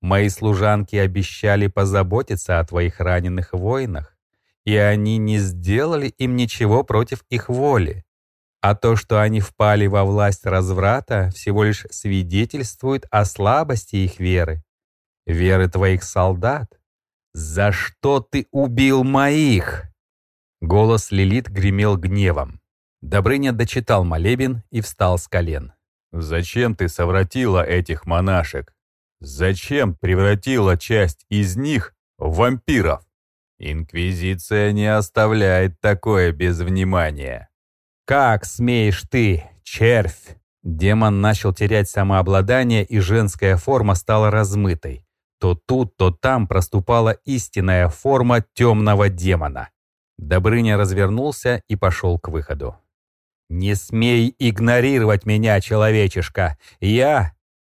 Мои служанки обещали позаботиться о твоих раненых воинах, и они не сделали им ничего против их воли. А то, что они впали во власть разврата, всего лишь свидетельствует о слабости их веры. Веры твоих солдат. «За что ты убил моих?» Голос Лилит гремел гневом. Добрыня дочитал молебен и встал с колен. «Зачем ты совратила этих монашек? Зачем превратила часть из них в вампиров? Инквизиция не оставляет такое без внимания». «Как смеешь ты, червь!» Демон начал терять самообладание, и женская форма стала размытой. То тут, то там проступала истинная форма темного демона. Добрыня развернулся и пошел к выходу. «Не смей игнорировать меня, человечишка! Я...»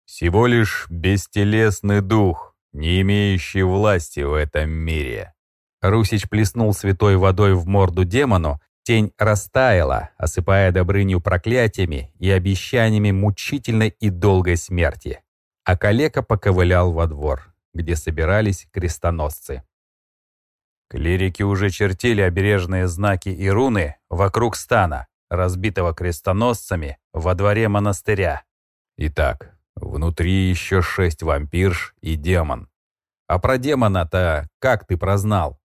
«Всего лишь бестелесный дух, не имеющий власти в этом мире». Русич плеснул святой водой в морду демону, Тень растаяла, осыпая Добрыню проклятиями и обещаниями мучительной и долгой смерти. А калека поковылял во двор, где собирались крестоносцы. Клирики уже чертили обережные знаки и руны вокруг стана, разбитого крестоносцами во дворе монастыря. Итак, внутри еще шесть вампирш и демон. А про демона-то как ты прознал?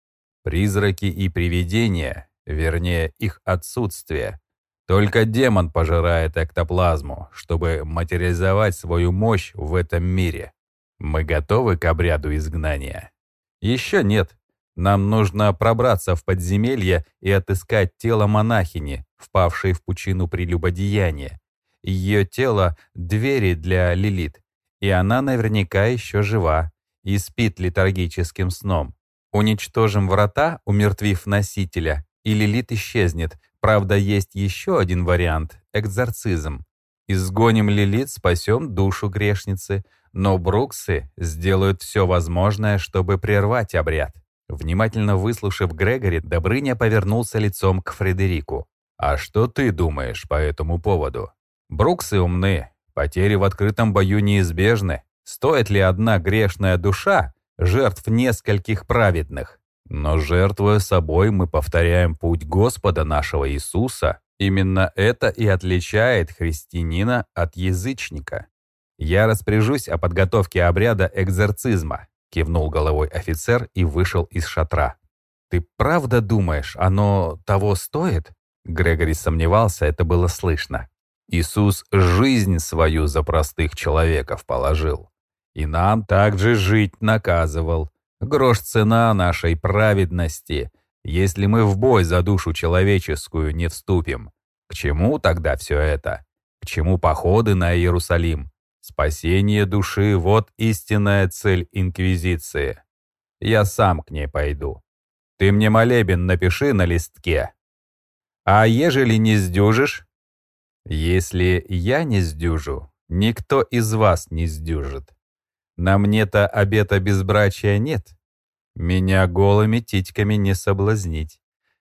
Призраки и привидения вернее, их отсутствие. Только демон пожирает эктоплазму, чтобы материализовать свою мощь в этом мире. Мы готовы к обряду изгнания? Еще нет. Нам нужно пробраться в подземелье и отыскать тело монахини, впавшей в пучину прелюбодеяния. Ее тело — двери для Лилит, и она наверняка еще жива и спит летаргическим сном. Уничтожим врата, умертвив носителя, и Лилит исчезнет. Правда, есть еще один вариант — экзорцизм. Изгоним Лилит, спасем душу грешницы, но Бруксы сделают все возможное, чтобы прервать обряд. Внимательно выслушав Грегори, Добрыня повернулся лицом к Фредерику. «А что ты думаешь по этому поводу? Бруксы умны, потери в открытом бою неизбежны. Стоит ли одна грешная душа жертв нескольких праведных? Но жертвуя собой, мы повторяем путь Господа нашего Иисуса. Именно это и отличает христианина от язычника. «Я распоряжусь о подготовке обряда экзорцизма», кивнул головой офицер и вышел из шатра. «Ты правда думаешь, оно того стоит?» Грегори сомневался, это было слышно. «Иисус жизнь свою за простых человеков положил. И нам также жить наказывал. Грош цена нашей праведности, если мы в бой за душу человеческую не вступим. К чему тогда все это? К чему походы на Иерусалим? Спасение души — вот истинная цель Инквизиции. Я сам к ней пойду. Ты мне молебен напиши на листке. А ежели не сдюжишь? Если я не сдюжу, никто из вас не сдюжит. На мне-то обета безбрачия нет. Меня голыми титьками не соблазнить.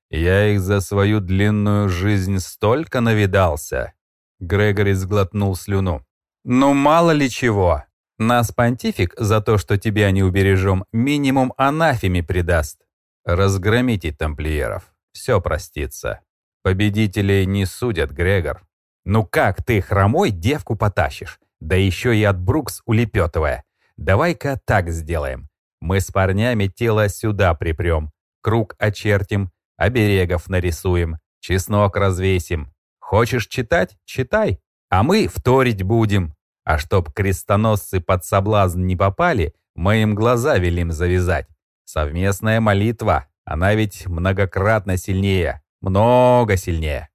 Я их за свою длинную жизнь столько навидался. Грегори сглотнул слюну. Ну мало ли чего. Нас понтифик за то, что тебя не убережем, минимум анафеме придаст. Разгромите тамплиеров. Все простится. Победителей не судят, Грегор. Ну как ты хромой девку потащишь? Да еще и от Брукс улепетывая. Давай-ка так сделаем. Мы с парнями тело сюда припрем, круг очертим, оберегов нарисуем, чеснок развесим. Хочешь читать? Читай. А мы вторить будем. А чтоб крестоносцы под соблазн не попали, мы им глаза велим завязать. Совместная молитва, она ведь многократно сильнее, много сильнее.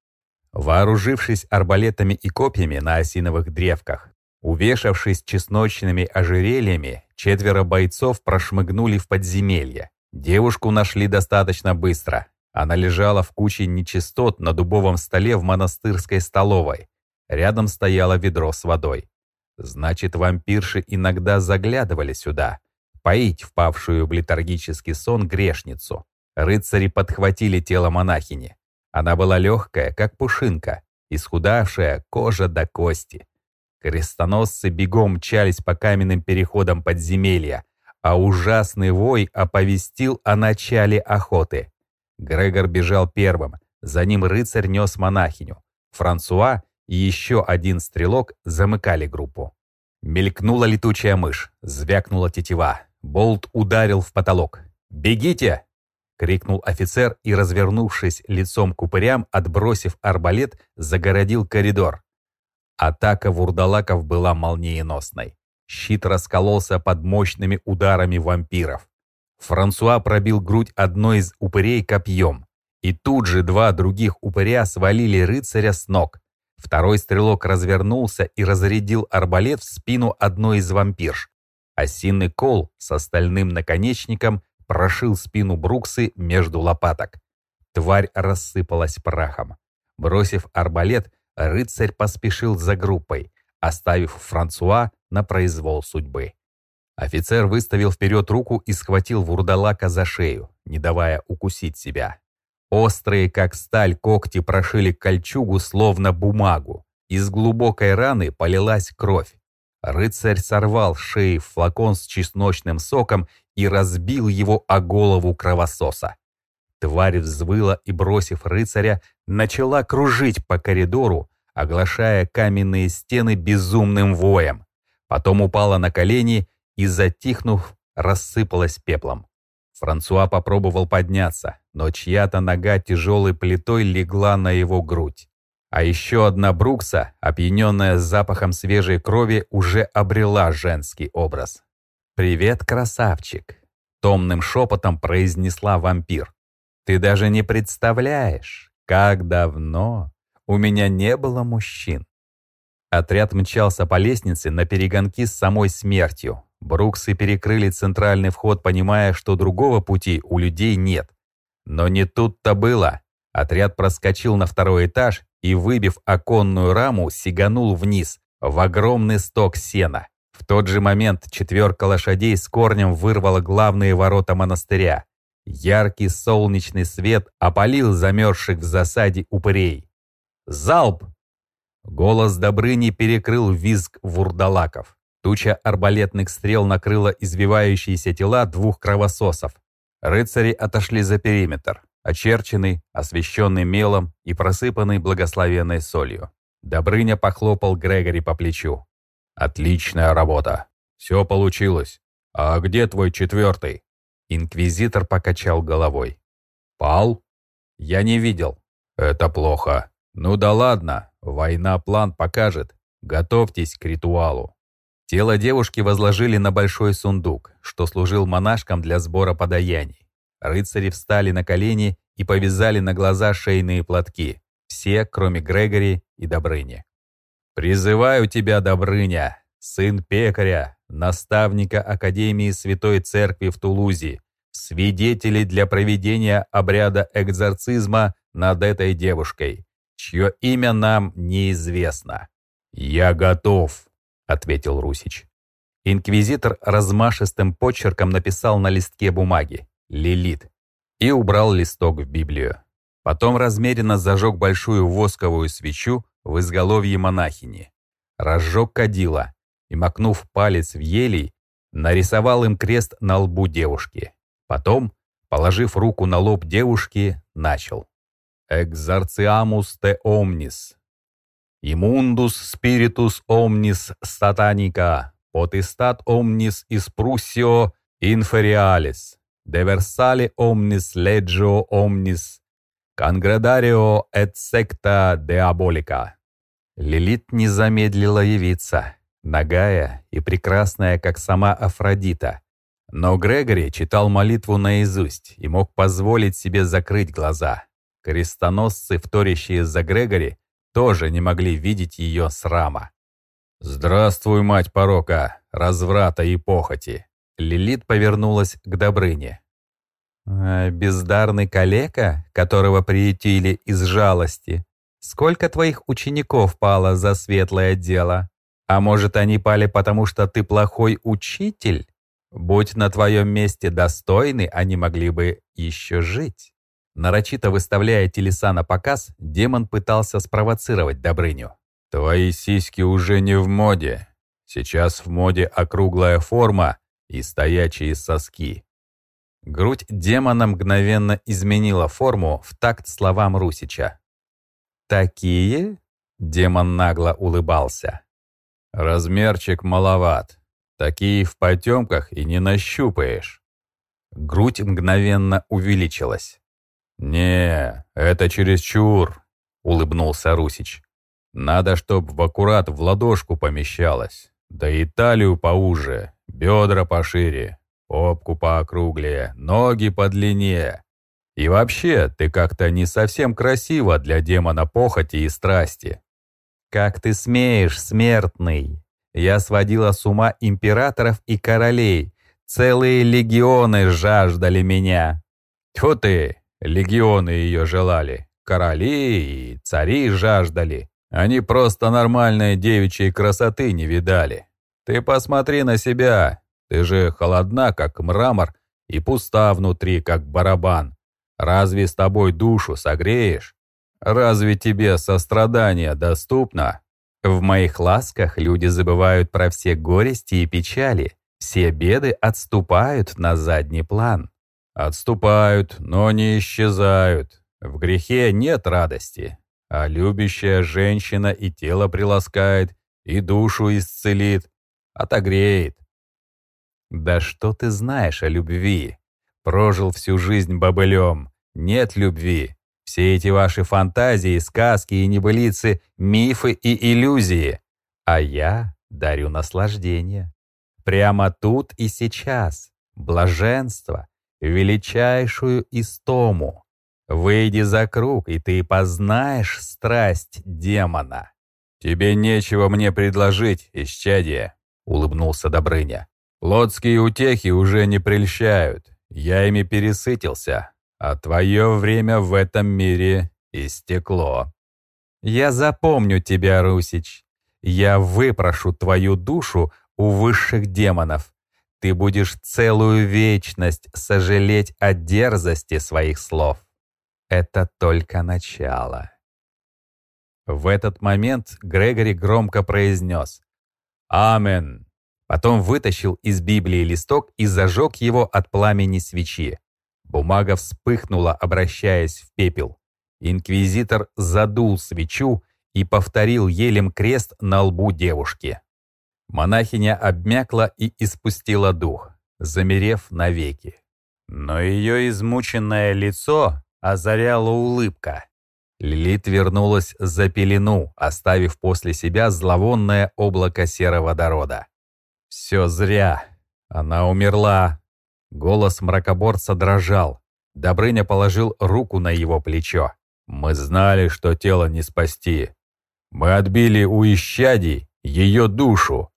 Вооружившись арбалетами и копьями на осиновых древках, увешавшись чесночными ожерельями, четверо бойцов прошмыгнули в подземелье. Девушку нашли достаточно быстро. Она лежала в куче нечистот на дубовом столе в монастырской столовой. Рядом стояло ведро с водой. Значит, вампирши иногда заглядывали сюда, поить впавшую в летаргический сон грешницу. Рыцари подхватили тело монахини. Она была легкая, как пушинка, исхудавшая кожа до кости. Крестоносцы бегом мчались по каменным переходам подземелья, а ужасный вой оповестил о начале охоты. Грегор бежал первым, за ним рыцарь нес монахиню. Франсуа и еще один стрелок замыкали группу. Мелькнула летучая мышь, звякнула тетива. Болт ударил в потолок. «Бегите!» — крикнул офицер и, развернувшись лицом к упырям, отбросив арбалет, загородил коридор. Атака вурдалаков была молниеносной. Щит раскололся под мощными ударами вампиров. Франсуа пробил грудь одной из упырей копьем, и тут же два других упыря свалили рыцаря с ног. Второй стрелок развернулся и разрядил арбалет в спину одной из вампирш. Осиный кол с остальным наконечником прошил спину Бруксы между лопаток. Тварь рассыпалась прахом. Бросив арбалет, рыцарь поспешил за группой, оставив Франсуа на произвол судьбы. Офицер выставил вперед руку и схватил вурдалака за шею, не давая укусить себя. Острые, как сталь, когти прошили кольчугу, словно бумагу. Из глубокой раны полилась кровь. Рыцарь сорвал с шеи флакон с чесночным соком и разбил его о голову кровососа. Тварь взвыла и, бросив рыцаря, начала кружить по коридору, оглашая каменные стены безумным воем. Потом упала на колени и, затихнув, рассыпалась пеплом. Франсуа попробовал подняться, но чья-то нога тяжелой плитой легла на его грудь. А еще одна Брукса, опьяненная запахом свежей крови, уже обрела женский образ. «Привет, красавчик!» — томным шепотом произнесла вампир. Ты даже не представляешь, как давно у меня не было мужчин. Отряд мчался по лестнице на перегонки с самой смертью. Бруксы перекрыли центральный вход, понимая, что другого пути у людей нет. Но не тут-то было. Отряд проскочил на второй этаж и, выбив оконную раму, сиганул вниз, в огромный сток сена. В тот же момент четверка лошадей с корнем вырвала главные ворота монастыря. Яркий солнечный свет опалил замерзших в засаде упырей. «Залп!» Голос Добрыни перекрыл визг вурдалаков. Туча арбалетных стрел накрыла извивающиеся тела двух кровососов. Рыцари отошли за периметр, очерченный, освещенный мелом и просыпанный благословенной солью. Добрыня похлопал Грегори по плечу. «Отличная работа. Все получилось. А где твой четвертый?» Инквизитор покачал головой. «Пал? Я не видел. Это плохо. Ну да ладно, война план покажет. Готовьтесь к ритуалу». Тело девушки возложили на большой сундук, что служил монашкам для сбора подаяний. Рыцари встали на колени и повязали на глаза шейные платки. Все, кроме Грегори и Добрыни. «Призываю тебя, Добрыня, сын пекаря, наставника Академии Святой Церкви в Тулузе, свидетелей для проведения обряда экзорцизма над этой девушкой, чье имя нам неизвестно. «Я готов», — ответил Русич. Инквизитор размашистым почерком написал на листке бумаги «Лилит» и убрал листок в Библию. Потом размеренно зажег большую восковую свечу в изголовье монахини, разжег кадила и, макнув палец в елей, нарисовал им крест на лбу девушки. Потом, положив руку на лоб девушки, начал. «Экзарциамус те омнис, имундус спиритус омнис сатаника, omnis is Prussio inferialis, deversale omnis legio omnis, congredario et secta diabolica. Лилит не замедлила явиться, нагая и прекрасная, как сама Афродита. Но Грегори читал молитву наизусть и мог позволить себе закрыть глаза. Крестоносцы, вторящие за Грегори, тоже не могли видеть ее срама. «Здравствуй, мать порока, разврата и похоти!» Лилит повернулась к Добрыне. «А «Бездарный калека, которого приютили из жалости, сколько твоих учеников пало за светлое дело? А может, они пали потому, что ты плохой учитель? Будь на твоем месте достойны, они могли бы еще жить». Нарочито выставляя телеса на показ, демон пытался спровоцировать Добрыню. Твои сиськи уже не в моде. Сейчас в моде округлая форма и стоячие соски. Грудь демона мгновенно изменила форму в такт словам Русича. «Такие?» — демон нагло улыбался. «Размерчик маловат. Такие в потемках и не нащупаешь». Грудь мгновенно увеличилась. «Не, это чересчур», — улыбнулся Русич. Надо, чтоб в аккурат в ладошку помещалось. Да и талию поуже, бедра пошире, попку поокруглее, ноги подлиннее. И вообще, ты как-то не совсем красиво для демона похоти и страсти. Как ты смеешь, смертный? Я сводила с ума императоров и королей. Целые легионы жаждали меня. Тьфу ты, легионы ее желали. Короли и цари жаждали. Они просто нормальной девичьей красоты не видали. Ты посмотри на себя. Ты же холодна, как мрамор, и пуста внутри, как барабан. Разве с тобой душу согреешь? Разве тебе сострадание доступно? В моих ласках люди забывают про все горести и печали. Все беды отступают на задний план. Отступают, но не исчезают. В грехе нет радости, а любящая женщина и тело приласкает, и душу исцелит, отогреет. Да что ты знаешь о любви? Прожил всю жизнь бобылем. Нет любви. Все эти ваши фантазии, сказки и небылицы, мифы и иллюзии. А я дарю наслаждение. Прямо тут и сейчас. Блаженство, величайшую истому. Выйди за круг, и ты познаешь страсть демона. Тебе нечего мне предложить, исчадие, улыбнулся Добрыня. Плотские утехи уже не прельщают. Я ими пересытился, а твое время в этом мире истекло. Я запомню тебя, Русич. Я выпрошу твою душу у высших демонов. Ты будешь целую вечность сожалеть о дерзости своих слов. Это только начало. В этот момент Грегори громко произнес «Амен». Потом вытащил из Библии листок и зажег его от пламени свечи. Бумага вспыхнула, обращаясь в пепел. Инквизитор задул свечу и повторил елем крест на лбу девушки. Монахиня обмякла и испустила дух, замерев навеки. Но ее измученное лицо озаряла улыбка. Лилит вернулась за пелену, оставив после себя зловонное облако сероводорода. «Все зря. Она умерла». Голос мракоборца дрожал. Добрыня положил руку на его плечо. «Мы знали, что тело не спасти. Мы отбили у исчадий ее душу».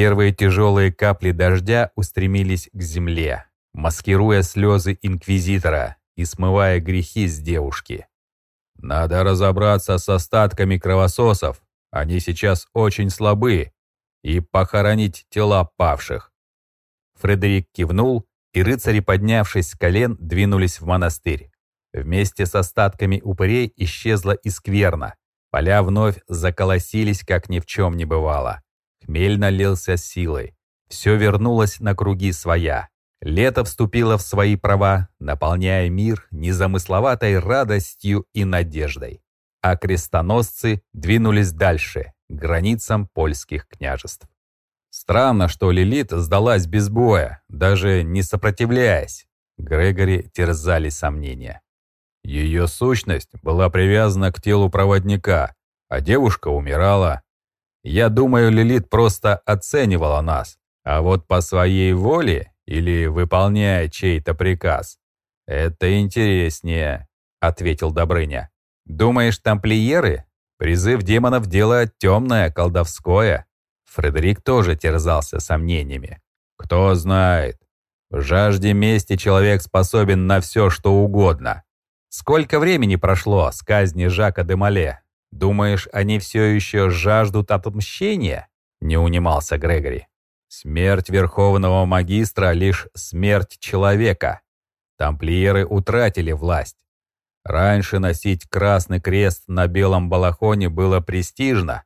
Первые тяжелые капли дождя устремились к земле, маскируя слезы Инквизитора, и смывая грехи с девушки. Надо разобраться с остатками кровососов. Они сейчас очень слабы. и похоронить тела павших. Фредерик кивнул, и рыцари, поднявшись с колен, двинулись в монастырь. Вместе с остатками упырей исчезла и скверна. Поля вновь заколосились, как ни в чем не бывало. Хмель налился силой. Все вернулось на круги своя. Лето вступило в свои права, наполняя мир незамысловатой радостью и надеждой. А крестоносцы двинулись дальше, к границам польских княжеств. Странно, что Лилит сдалась без боя, даже не сопротивляясь. Грегори терзали сомнения. Ее сущность была привязана к телу проводника, а девушка умирала. Я думаю, Лилит просто оценивала нас, а вот по своей воле или выполняя чей-то приказ. Это интереснее, ответил Добрыня. Думаешь, тамплиеры? Призыв демонов дело темное, колдовское. Фредерик тоже терзался сомнениями. Кто знает. В жажде мести человек способен на все, что угодно. Сколько времени прошло с казни Жака де Мале? Думаешь, они все еще жаждут отмщения? Не унимался Грегори. Смерть Верховного Магистра — лишь смерть человека. Тамплиеры утратили власть. Раньше носить красный крест на белом балахоне было престижно.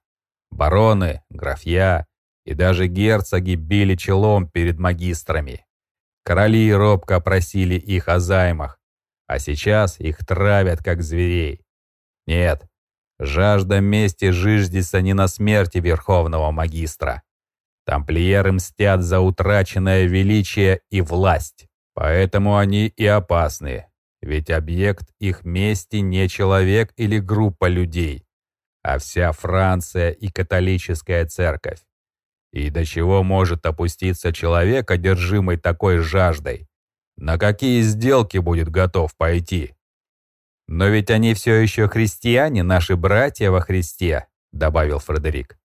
Бароны, графья и даже герцоги били челом перед магистрами. Короли робко просили их о займах, а сейчас их травят, как зверей. Нет, жажда мести жиждется не на смерти Верховного Магистра. Тамплиеры мстят за утраченное величие и власть. Поэтому они и опасны, ведь объект их мести не человек или группа людей, а вся Франция и католическая церковь. И до чего может опуститься человек, одержимый такой жаждой? На какие сделки будет готов пойти? «Но ведь они все еще христиане, наши братья во Христе», — добавил Фредерик.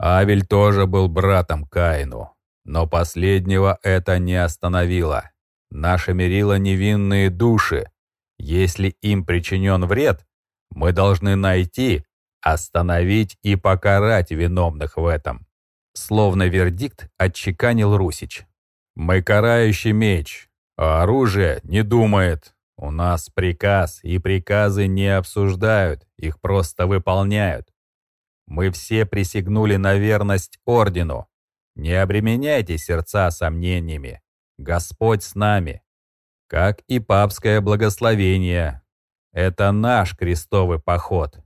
Авель тоже был братом Каину, но последнего это не остановило. Наше мерило невинные души. Если им причинен вред, мы должны найти, остановить и покарать виновных в этом. Словно вердикт отчеканил Русич. «Мы карающий меч, а оружие не думает. У нас приказ, и приказы не обсуждают, их просто выполняют. Мы все присягнули на верность Ордену. Не обременяйте сердца сомнениями. Господь с нами. Как и папское благословение. Это наш крестовый поход.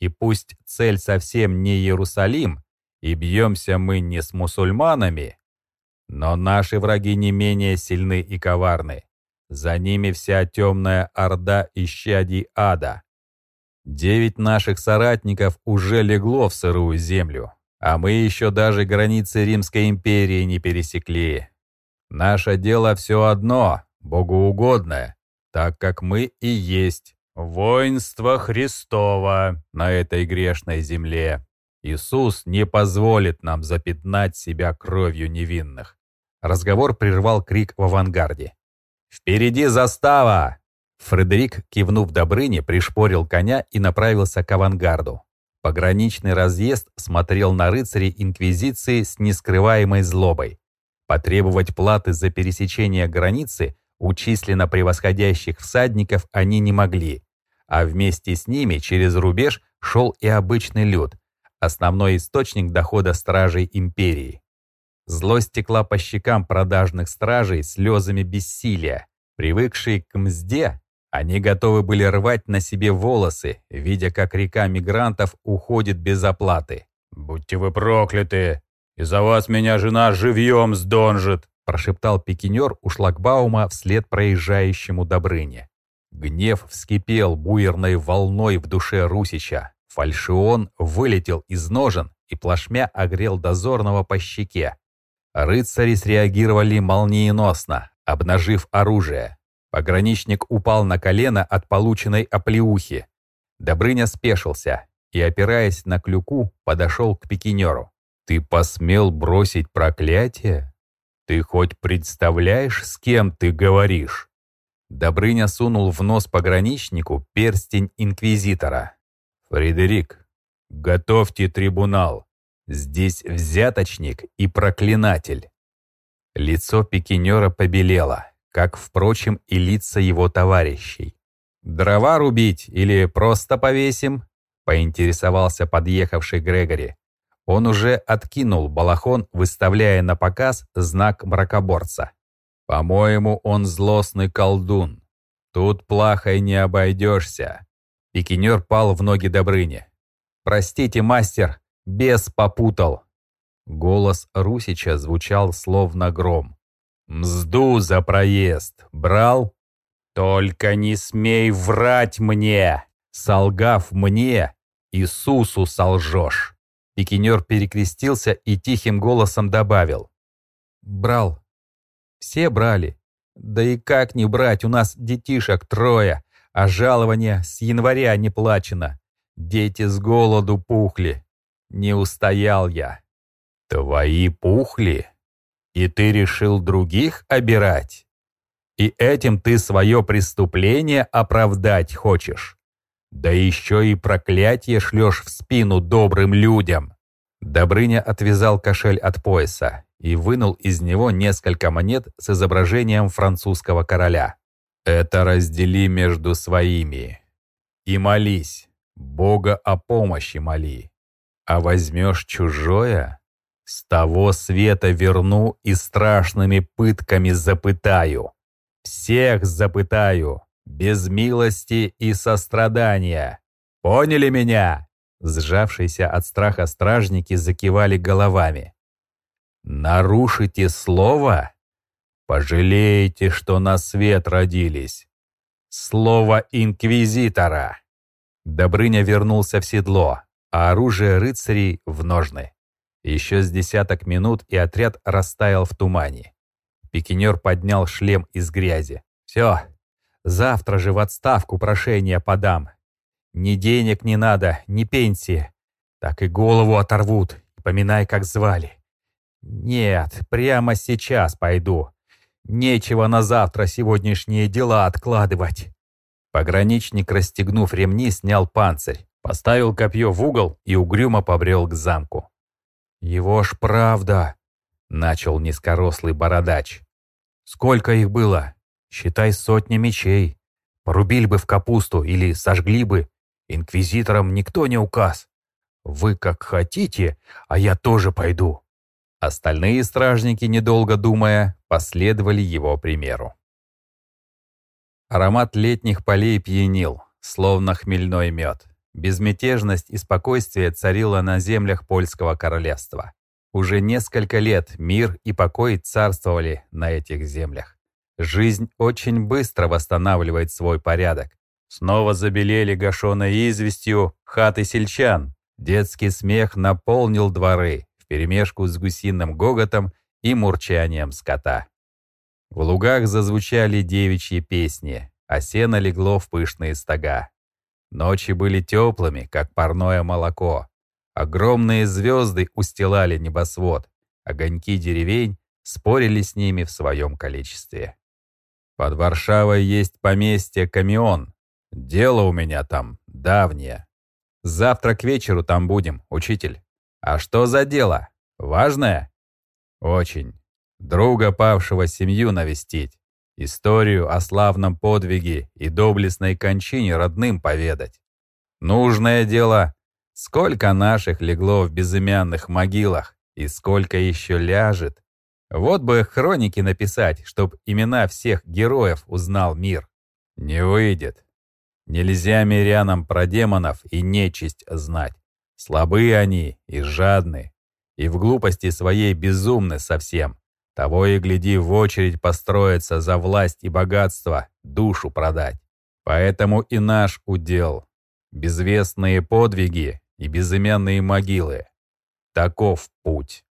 И пусть цель совсем не Иерусалим, и бьемся мы не с мусульманами, но наши враги не менее сильны и коварны. За ними вся темная орда исчадий ада. Девять наших соратников уже легло в сырую землю, а мы еще даже границы Римской империи не пересекли. Наше дело все одно, богоугодное, так как мы и есть воинство Христово на этой грешной земле. Иисус не позволит нам запятнать себя кровью невинных. Разговор прервал крик в авангарде. «Впереди застава!» Фредерик, кивнув Добрыне, пришпорил коня и направился к авангарду. Пограничный разъезд смотрел на рыцарей Инквизиции с нескрываемой злобой. Потребовать платы за пересечение границы у численно превосходящих всадников они не могли, а вместе с ними через рубеж шел и обычный люд, основной источник дохода стражей империи. Зло стекла по щекам продажных стражей слезами бессилия. Привыкшие к мзде, они готовы были рвать на себе волосы, видя, как река мигрантов уходит без оплаты. «Будьте вы прокляты! Из-за вас меня жена живьем сдонжит!» прошептал пикинер у шлагбаума вслед проезжающему Добрыне. Гнев вскипел буерной волной в душе Русича. Фальшион вылетел из ножен и плашмя огрел дозорного по щеке. Рыцари среагировали молниеносно, обнажив оружие. Пограничник упал на колено от полученной оплеухи. Добрыня спешился и, опираясь на клюку, подошел к пикинеру. «Ты посмел бросить проклятие? Ты хоть представляешь, с кем ты говоришь?» Добрыня сунул в нос пограничнику перстень инквизитора. «Фредерик, готовьте трибунал. Здесь взяточник и проклинатель. Лицо пикинера побелело, как, впрочем, и лица его товарищей. «Дрова рубить или просто повесим?» — поинтересовался подъехавший Грегори. Он уже откинул балахон, выставляя на показ знак мракоборца. «По-моему, он злостный колдун. Тут плохо и не обойдешься». Пикинер пал в ноги Добрыне. «Простите, мастер, бес попутал». Голос Русича звучал словно гром. «Мзду за проезд брал?» «Только не смей врать мне! Солгав мне, Иисусу солжешь!» Пикинер перекрестился и тихим голосом добавил. «Брал. Все брали. Да и как не брать, у нас детишек трое, а жалование с января не плачено. Дети с голоду пухли. Не устоял я». «Твои пухли? И ты решил других обирать? И этим ты свое преступление оправдать хочешь?» Да еще и проклятие шлешь в спину добрым людям. Добрыня отвязал кошель от пояса и вынул из него несколько монет с изображением французского короля. «Это раздели между своими. И молись, Бога о помощи моли. А возьмешь чужое, с того света верну и страшными пытками запытаю. Всех запытаю, без милости и сострадания. Поняли меня?» Сжавшиеся от страха стражники закивали головами. «Нарушите слово? Пожалеете, что на свет родились. Слово инквизитора!» Добрыня вернулся в седло, а оружие рыцарей в ножны. Еще с десяток минут, и отряд растаял в тумане. Пикинер поднял шлем из грязи. «Все, Завтра же в отставку прошение подам. Ни денег не надо, ни пенсии. Так и голову оторвут, поминай, как звали. Нет, прямо сейчас пойду. Нечего на завтра сегодняшние дела откладывать. Пограничник, расстегнув ремни, снял панцирь, поставил копье в угол и угрюмо побрел к замку. «Его ж правда!» — начал низкорослый бородач. «Сколько их было?» Считай сотни мечей. Порубили бы в капусту или сожгли бы. Инквизиторам никто не указ. Вы как хотите, а я тоже пойду». Остальные стражники, недолго думая, последовали его примеру. Аромат летних полей пьянил, словно хмельной мед. Безмятежность и спокойствие царило на землях польского королевства. Уже несколько лет мир и покой царствовали на этих землях. Жизнь очень быстро восстанавливает свой порядок. Снова забелели гашеной известью хаты сельчан. Детский смех наполнил дворы вперемешку с гусиным гоготом и мурчанием скота. В лугах зазвучали девичьи песни, а сено легло в пышные стога. Ночи были теплыми, как парное молоко. Огромные звезды устилали небосвод, огоньки деревень спорили с ними в своем количестве. Под Варшавой есть поместье Камион. Дело у меня там давнее. Завтра к вечеру там будем, учитель. А что за дело? Важное? Очень. Друга павшего семью навестить. Историю о славном подвиге и доблестной кончине родным поведать. Нужное дело. Сколько наших легло в безымянных могилах и сколько еще ляжет, вот бы хроники написать, чтоб имена всех героев узнал мир. Не выйдет. Нельзя мирянам про демонов и нечисть знать. Слабы они и жадны, и в глупости своей безумны совсем. Того и гляди в очередь построиться за власть и богатство, душу продать. Поэтому и наш удел. Безвестные подвиги и безымянные могилы. Таков путь.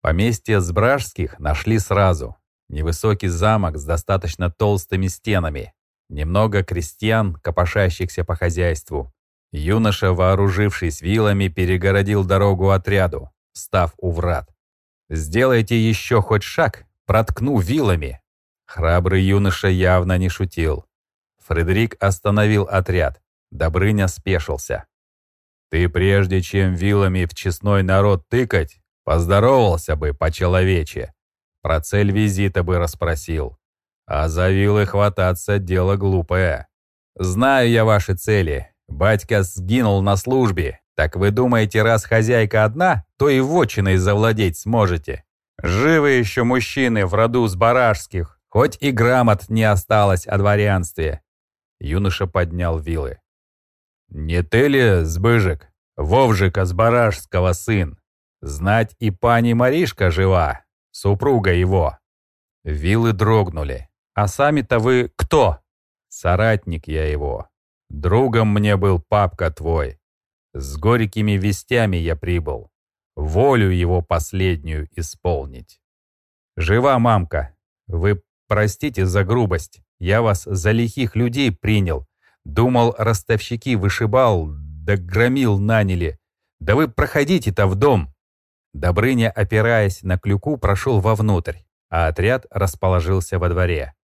Поместье Сбражских нашли сразу. Невысокий замок с достаточно толстыми стенами. Немного крестьян, копошащихся по хозяйству. Юноша, вооружившись вилами, перегородил дорогу отряду, став у врат. «Сделайте еще хоть шаг, проткну вилами!» Храбрый юноша явно не шутил. Фредерик остановил отряд. Добрыня спешился. Ты прежде чем вилами в честной народ тыкать, поздоровался бы по-человече. Про цель визита бы расспросил. А за вилы хвататься дело глупое. Знаю я ваши цели. Батька сгинул на службе. Так вы думаете, раз хозяйка одна, то и вотчиной завладеть сможете? Живы еще мужчины в роду с барашских, хоть и грамот не осталось о дворянстве. Юноша поднял вилы. «Не ты ли, Сбыжик, Вовжика с Барашского сын? Знать и пани Маришка жива, супруга его». Вилы дрогнули. «А сами-то вы кто?» «Соратник я его. Другом мне был папка твой. С горькими вестями я прибыл. Волю его последнюю исполнить. Жива мамка. Вы простите за грубость. Я вас за лихих людей принял. Думал, ростовщики вышибал, да громил наняли. Да вы проходите-то в дом. Добрыня, опираясь на клюку, прошел вовнутрь, а отряд расположился во дворе.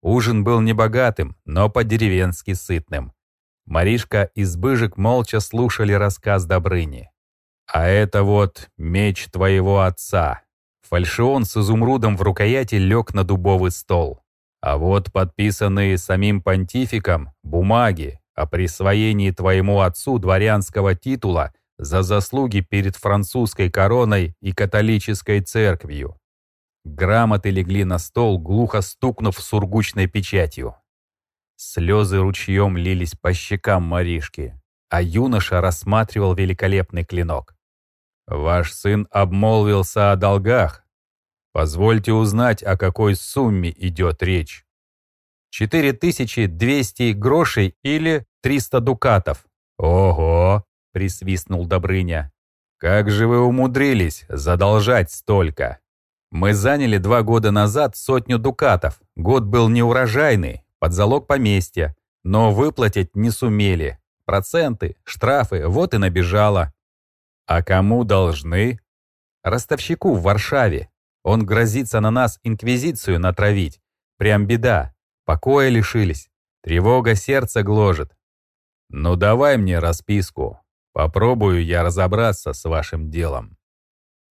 Ужин был небогатым, но по-деревенски сытным. Маришка и Сбыжик молча слушали рассказ Добрыни. «А это вот меч твоего отца». Фальшион с изумрудом в рукояти лег на дубовый стол. А вот подписанные самим понтификом бумаги о присвоении твоему отцу дворянского титула за заслуги перед французской короной и католической церковью. Грамоты легли на стол, глухо стукнув сургучной печатью. Слезы ручьем лились по щекам Маришки, а юноша рассматривал великолепный клинок. «Ваш сын обмолвился о долгах, Позвольте узнать, о какой сумме идет речь. 4200 грошей или 300 дукатов. Ого, присвистнул Добрыня. Как же вы умудрились задолжать столько? Мы заняли два года назад сотню дукатов. Год был неурожайный, под залог поместья, но выплатить не сумели. Проценты, штрафы, вот и набежало. А кому должны? Ростовщику в Варшаве, он грозится на нас инквизицию натравить. Прям беда. Покоя лишились. Тревога сердца гложет. Ну давай мне расписку. Попробую я разобраться с вашим делом.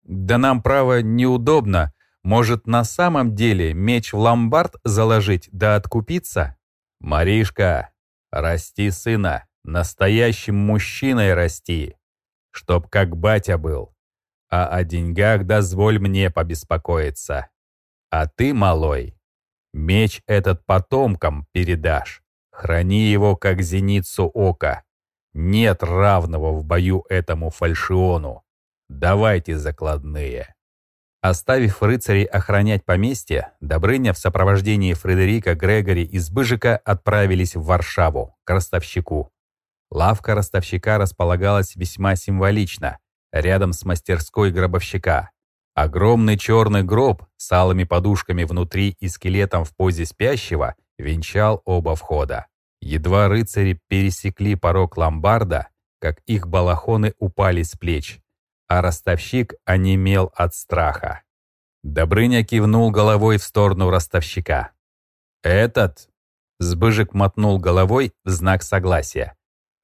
Да нам, право, неудобно. Может, на самом деле меч в ломбард заложить да откупиться? Маришка, расти сына, настоящим мужчиной расти, чтоб как батя был а о деньгах дозволь мне побеспокоиться. А ты, малой, меч этот потомкам передашь. Храни его, как зеницу ока. Нет равного в бою этому фальшиону. Давайте закладные». Оставив рыцарей охранять поместье, Добрыня в сопровождении Фредерика, Грегори и Сбыжика отправились в Варшаву, к ростовщику. Лавка ростовщика располагалась весьма символично, рядом с мастерской гробовщика. Огромный черный гроб с алыми подушками внутри и скелетом в позе спящего венчал оба входа. Едва рыцари пересекли порог ломбарда, как их балахоны упали с плеч, а ростовщик онемел от страха. Добрыня кивнул головой в сторону ростовщика. «Этот?» Сбыжик мотнул головой в знак согласия.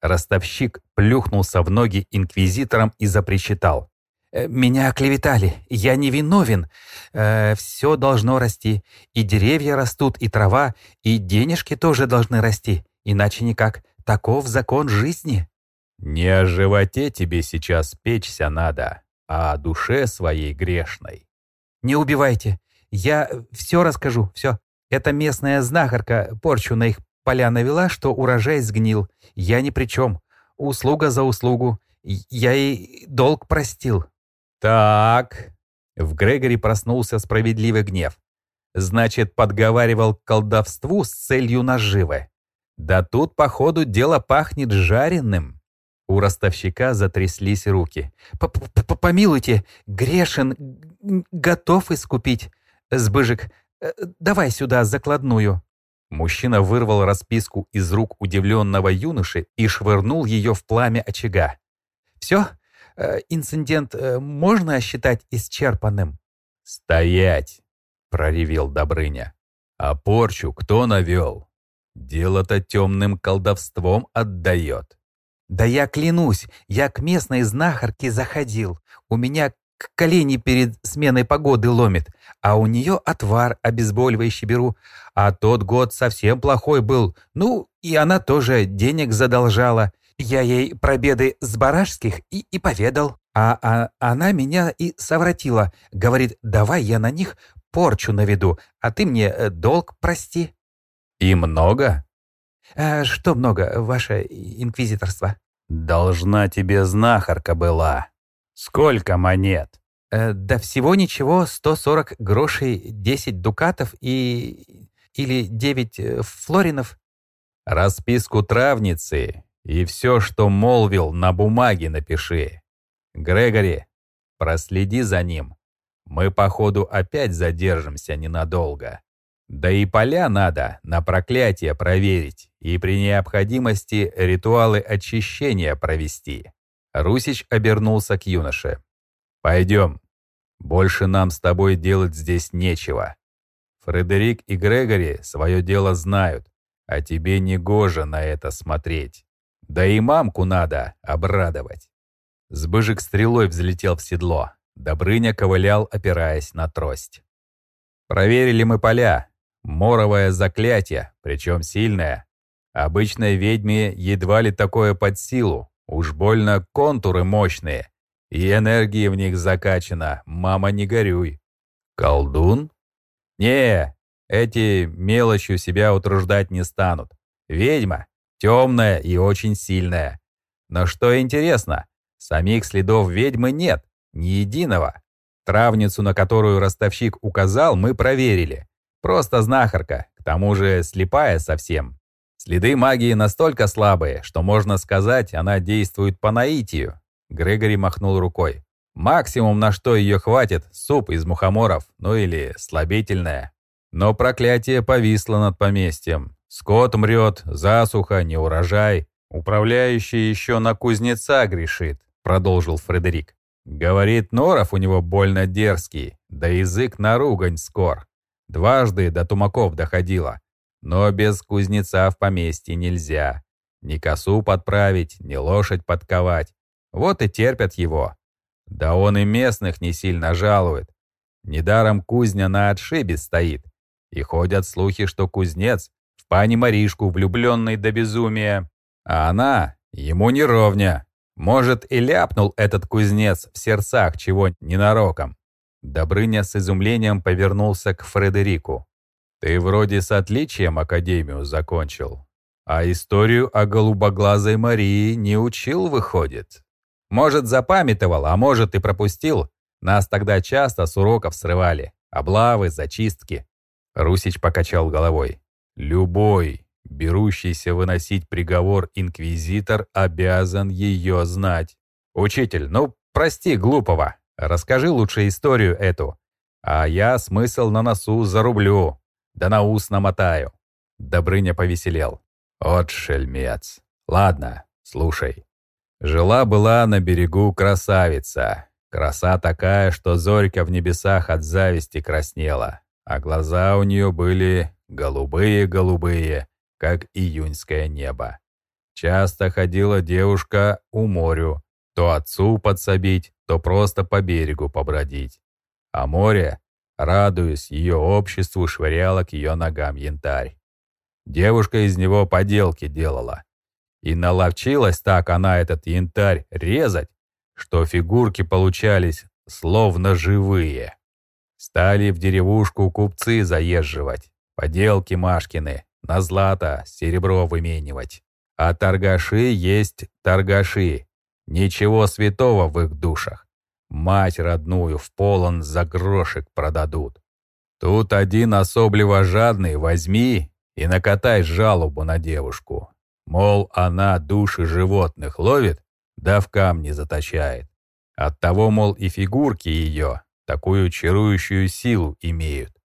Ростовщик плюхнулся в ноги инквизиторам и запричитал. «Э, «Меня оклеветали, я не виновен. Э, все должно расти. И деревья растут, и трава, и денежки тоже должны расти. Иначе никак. Таков закон жизни». «Не о животе тебе сейчас печься надо, а о душе своей грешной». «Не убивайте. Я все расскажу, все. Это местная знахарка порчу на их поля навела, что урожай сгнил. Я ни при чем. Услуга за услугу. Я ей долг простил». «Так...» В Грегори проснулся справедливый гнев. «Значит, подговаривал к колдовству с целью наживы. Да тут, походу, дело пахнет жареным». У ростовщика затряслись руки. «Помилуйте, грешен, готов искупить. Сбыжик, э, давай сюда закладную». Мужчина вырвал расписку из рук удивленного юноши и швырнул ее в пламя очага. «Все? Э, инцидент э, можно считать исчерпанным?» «Стоять!» — проревел Добрыня. «А порчу кто навел? Дело-то темным колдовством отдает. Да я клянусь, я к местной знахарке заходил. У меня колени перед сменой погоды ломит, а у нее отвар обезболивающий беру. А тот год совсем плохой был. Ну, и она тоже денег задолжала. Я ей про беды с барашских и, и поведал. А, а она меня и совратила. Говорит, давай я на них порчу наведу, а ты мне э, долг прости. И много? А что много, ваше инквизиторство? Должна тебе знахарка была. Сколько монет? Э, да всего ничего, 140 грошей, 10 дукатов и... или 9 э, флоринов. Расписку травницы и все, что молвил, на бумаге напиши. Грегори, проследи за ним. Мы, походу, опять задержимся ненадолго. Да и поля надо на проклятие проверить и при необходимости ритуалы очищения провести. Русич обернулся к юноше. «Пойдем. Больше нам с тобой делать здесь нечего. Фредерик и Грегори свое дело знают, а тебе не гоже на это смотреть. Да и мамку надо обрадовать». Сбыжик стрелой взлетел в седло. Добрыня ковылял, опираясь на трость. «Проверили мы поля. Моровое заклятие, причем сильное. Обычной ведьме едва ли такое под силу. Уж больно контуры мощные. И энергии в них закачана. Мама, не горюй». «Колдун?» «Не, эти мелочью себя утруждать не станут. Ведьма. Темная и очень сильная. Но что интересно, Самих следов ведьмы нет, ни единого. Травницу, на которую ростовщик указал, мы проверили. Просто знахарка, к тому же слепая совсем. Следы магии настолько слабые, что можно сказать, она действует по наитию. Грегори махнул рукой. Максимум, на что ее хватит, суп из мухоморов, ну или слабительное. Но проклятие повисло над поместьем. Скот мрет, засуха, неурожай. Управляющий еще на кузнеца грешит продолжил Фредерик. Говорит, норов у него больно дерзкий, да язык на ругань скор. Дважды до тумаков доходило. Но без кузнеца в поместье нельзя. Ни косу подправить, ни лошадь подковать. Вот и терпят его. Да он и местных не сильно жалует. Недаром кузня на отшибе стоит. И ходят слухи, что кузнец в пани Маришку влюбленный до безумия. А она ему не ровня. Может, и ляпнул этот кузнец в сердцах чего ненароком. Добрыня с изумлением повернулся к Фредерику. «Ты вроде с отличием Академию закончил, а историю о голубоглазой Марии не учил, выходит. Может, запамятовал, а может, и пропустил. Нас тогда часто с уроков срывали. Облавы, зачистки». Русич покачал головой. «Любой, Берущийся выносить приговор инквизитор обязан ее знать. «Учитель, ну, прости глупого. Расскажи лучше историю эту. А я смысл на носу зарублю. Да на ус намотаю». Добрыня повеселел. «От шельмец. Ладно, слушай. Жила-была на берегу красавица. Краса такая, что зорька в небесах от зависти краснела, а глаза у нее были голубые-голубые, как июньское небо. Часто ходила девушка у морю, то отцу подсобить, то просто по берегу побродить. А море, радуясь ее обществу, швыряло к ее ногам янтарь. Девушка из него поделки делала. И наловчилась так она этот янтарь резать, что фигурки получались словно живые. Стали в деревушку купцы заезживать, поделки Машкины, на злато, серебро выменивать. А торгаши есть торгаши. Ничего святого в их душах. Мать родную в полон за грошек продадут. Тут один особливо жадный возьми и накатай жалобу на девушку. Мол, она души животных ловит, да в камни заточает. Оттого, мол, и фигурки ее такую чарующую силу имеют.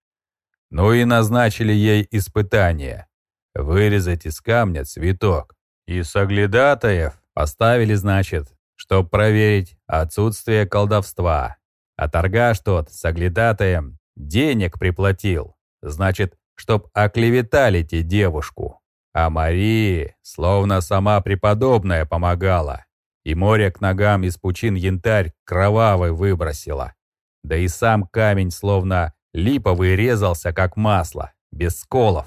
Ну и назначили ей испытание. Вырезать из камня цветок. И соглядатаев поставили, значит, чтоб проверить отсутствие колдовства. А торгаш тот соглядатаем денег приплатил. Значит, чтоб оклеветали те девушку. А Марии словно сама преподобная помогала, и море к ногам из пучин янтарь кровавый выбросила. Да и сам камень словно липовый резался, как масло, без сколов.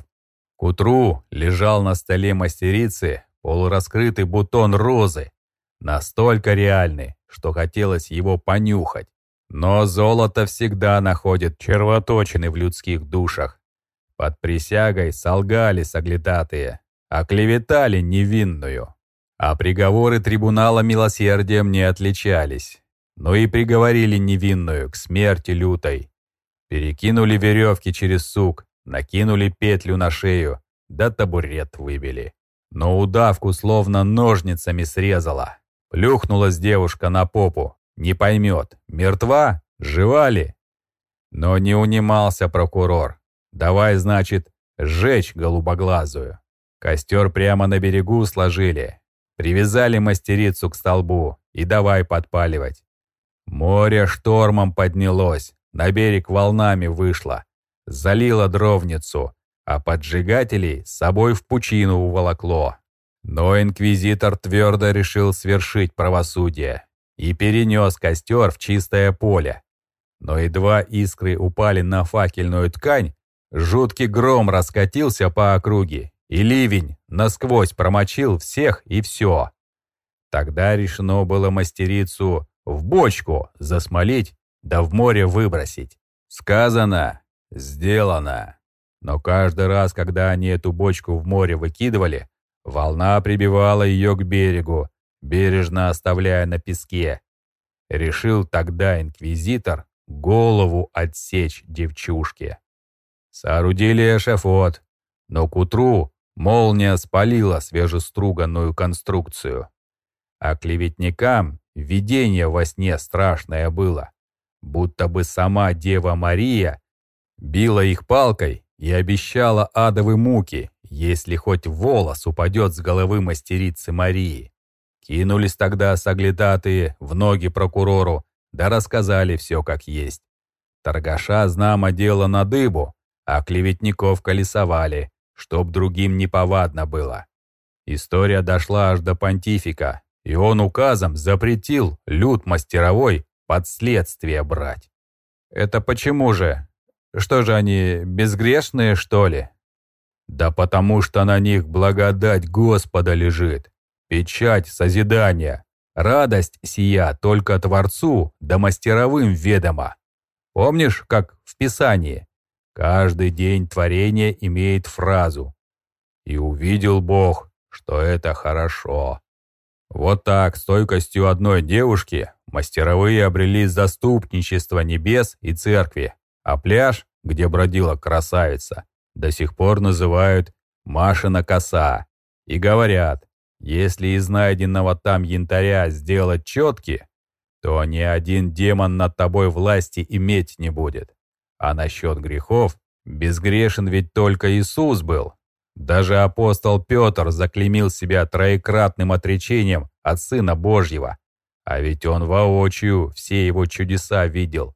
К утру лежал на столе мастерицы полураскрытый бутон розы, настолько реальный, что хотелось его понюхать. Но золото всегда находит червоточины в людских душах. Под присягой солгали соглядатые, оклеветали невинную. А приговоры трибунала милосердием не отличались. Но и приговорили невинную к смерти лютой. Перекинули веревки через сук, накинули петлю на шею, да табурет выбили. Но удавку словно ножницами срезала. Плюхнулась девушка на попу. Не поймет, мертва, жива ли? Но не унимался прокурор. Давай, значит, сжечь голубоглазую. Костер прямо на берегу сложили. Привязали мастерицу к столбу и давай подпаливать. Море штормом поднялось, на берег волнами вышло, залило дровницу, а поджигателей с собой в пучину уволокло. Но инквизитор твердо решил свершить правосудие и перенес костер в чистое поле. Но едва искры упали на факельную ткань, жуткий гром раскатился по округе, и ливень насквозь промочил всех и все. Тогда решено было мастерицу в бочку засмолить да в море выбросить. Сказано, сделано. Но каждый раз, когда они эту бочку в море выкидывали, волна прибивала ее к берегу, бережно оставляя на песке. Решил тогда инквизитор голову отсечь девчушке. Соорудили эшафот, но к утру молния спалила свежеструганную конструкцию. А клеветникам видение во сне страшное было, будто бы сама Дева Мария била их палкой и обещала адовы муки, если хоть волос упадет с головы мастерицы Марии. Кинулись тогда соглядатые в ноги прокурору, да рассказали все как есть. Торгаша знамо дело на дыбу, а клеветников колесовали, чтоб другим неповадно было. История дошла аж до понтифика, и он указом запретил люд мастеровой под следствие брать. «Это почему же?» Что же они, безгрешные, что ли? Да потому что на них благодать Господа лежит, печать созидания, радость сия только Творцу да мастеровым ведома. Помнишь, как в Писании? Каждый день творения имеет фразу «И увидел Бог, что это хорошо». Вот так, стойкостью одной девушки, мастеровые обрели заступничество небес и церкви, а пляж, где бродила красавица, до сих пор называют «Машина коса» и говорят, если из найденного там янтаря сделать четки, то ни один демон над тобой власти иметь не будет. А насчет грехов, безгрешен ведь только Иисус был. Даже апостол Петр заклеймил себя троекратным отречением от Сына Божьего. А ведь он воочию все его чудеса видел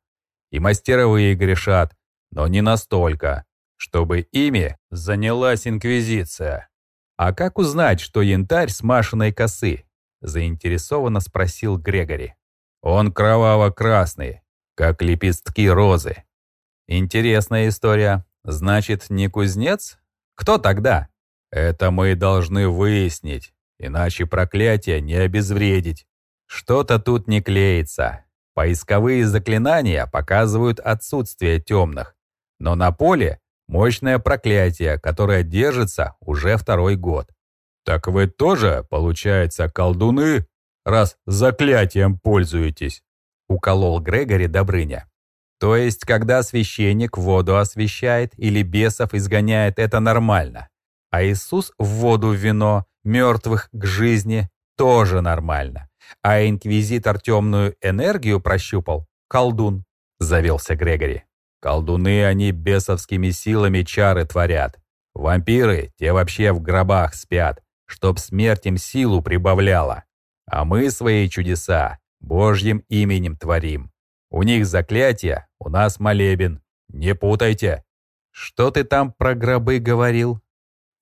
и мастеровые грешат, но не настолько, чтобы ими занялась Инквизиция. «А как узнать, что янтарь с Машиной косы?» — заинтересованно спросил Грегори. «Он кроваво-красный, как лепестки розы». «Интересная история. Значит, не кузнец? Кто тогда?» «Это мы должны выяснить, иначе проклятие не обезвредить. Что-то тут не клеится. Поисковые заклинания показывают отсутствие темных, но на поле мощное проклятие, которое держится уже второй год. Так вы тоже, получается, колдуны, раз заклятием пользуетесь? Уколол Грегори Добрыня. То есть, когда священник воду освещает или бесов изгоняет, это нормально. А Иисус в воду вино, мертвых к жизни, тоже нормально. А инквизитор темную энергию прощупал? Колдун, завелся Грегори. Колдуны они бесовскими силами чары творят. Вампиры, те вообще в гробах спят, чтоб смерть им силу прибавляла. А мы свои чудеса Божьим именем творим. У них заклятие, у нас молебен. Не путайте. Что ты там про гробы говорил?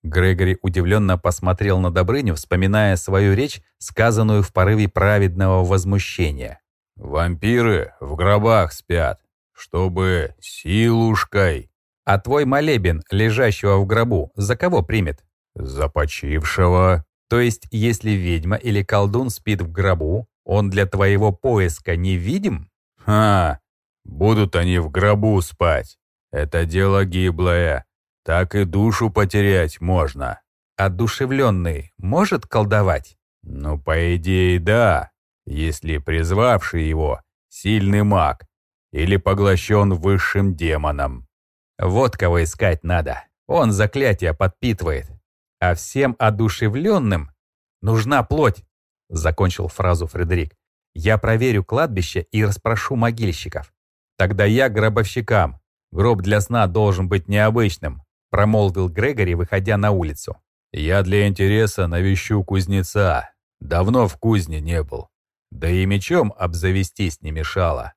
Грегори удивленно посмотрел на Добрыню, вспоминая свою речь, сказанную в порыве праведного возмущения. «Вампиры в гробах спят, чтобы силушкой». «А твой молебен, лежащего в гробу, за кого примет?» «За почившего». «То есть, если ведьма или колдун спит в гробу, он для твоего поиска невидим?» «Ха! Будут они в гробу спать. Это дело гиблое так и душу потерять можно. Одушевленный может колдовать? Ну, по идее, да, если призвавший его сильный маг или поглощен высшим демоном. Вот кого искать надо. Он заклятие подпитывает. А всем одушевленным нужна плоть, закончил фразу Фредерик. Я проверю кладбище и расспрошу могильщиков. Тогда я гробовщикам. Гроб для сна должен быть необычным, — промолвил Грегори, выходя на улицу. «Я для интереса навещу кузнеца. Давно в кузне не был. Да и мечом обзавестись не мешало.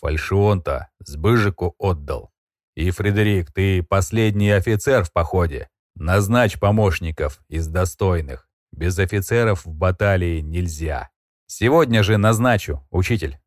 Фальшион-то сбыжику отдал. И, Фредерик, ты последний офицер в походе. Назначь помощников из достойных. Без офицеров в баталии нельзя». «Сегодня же назначу, учитель».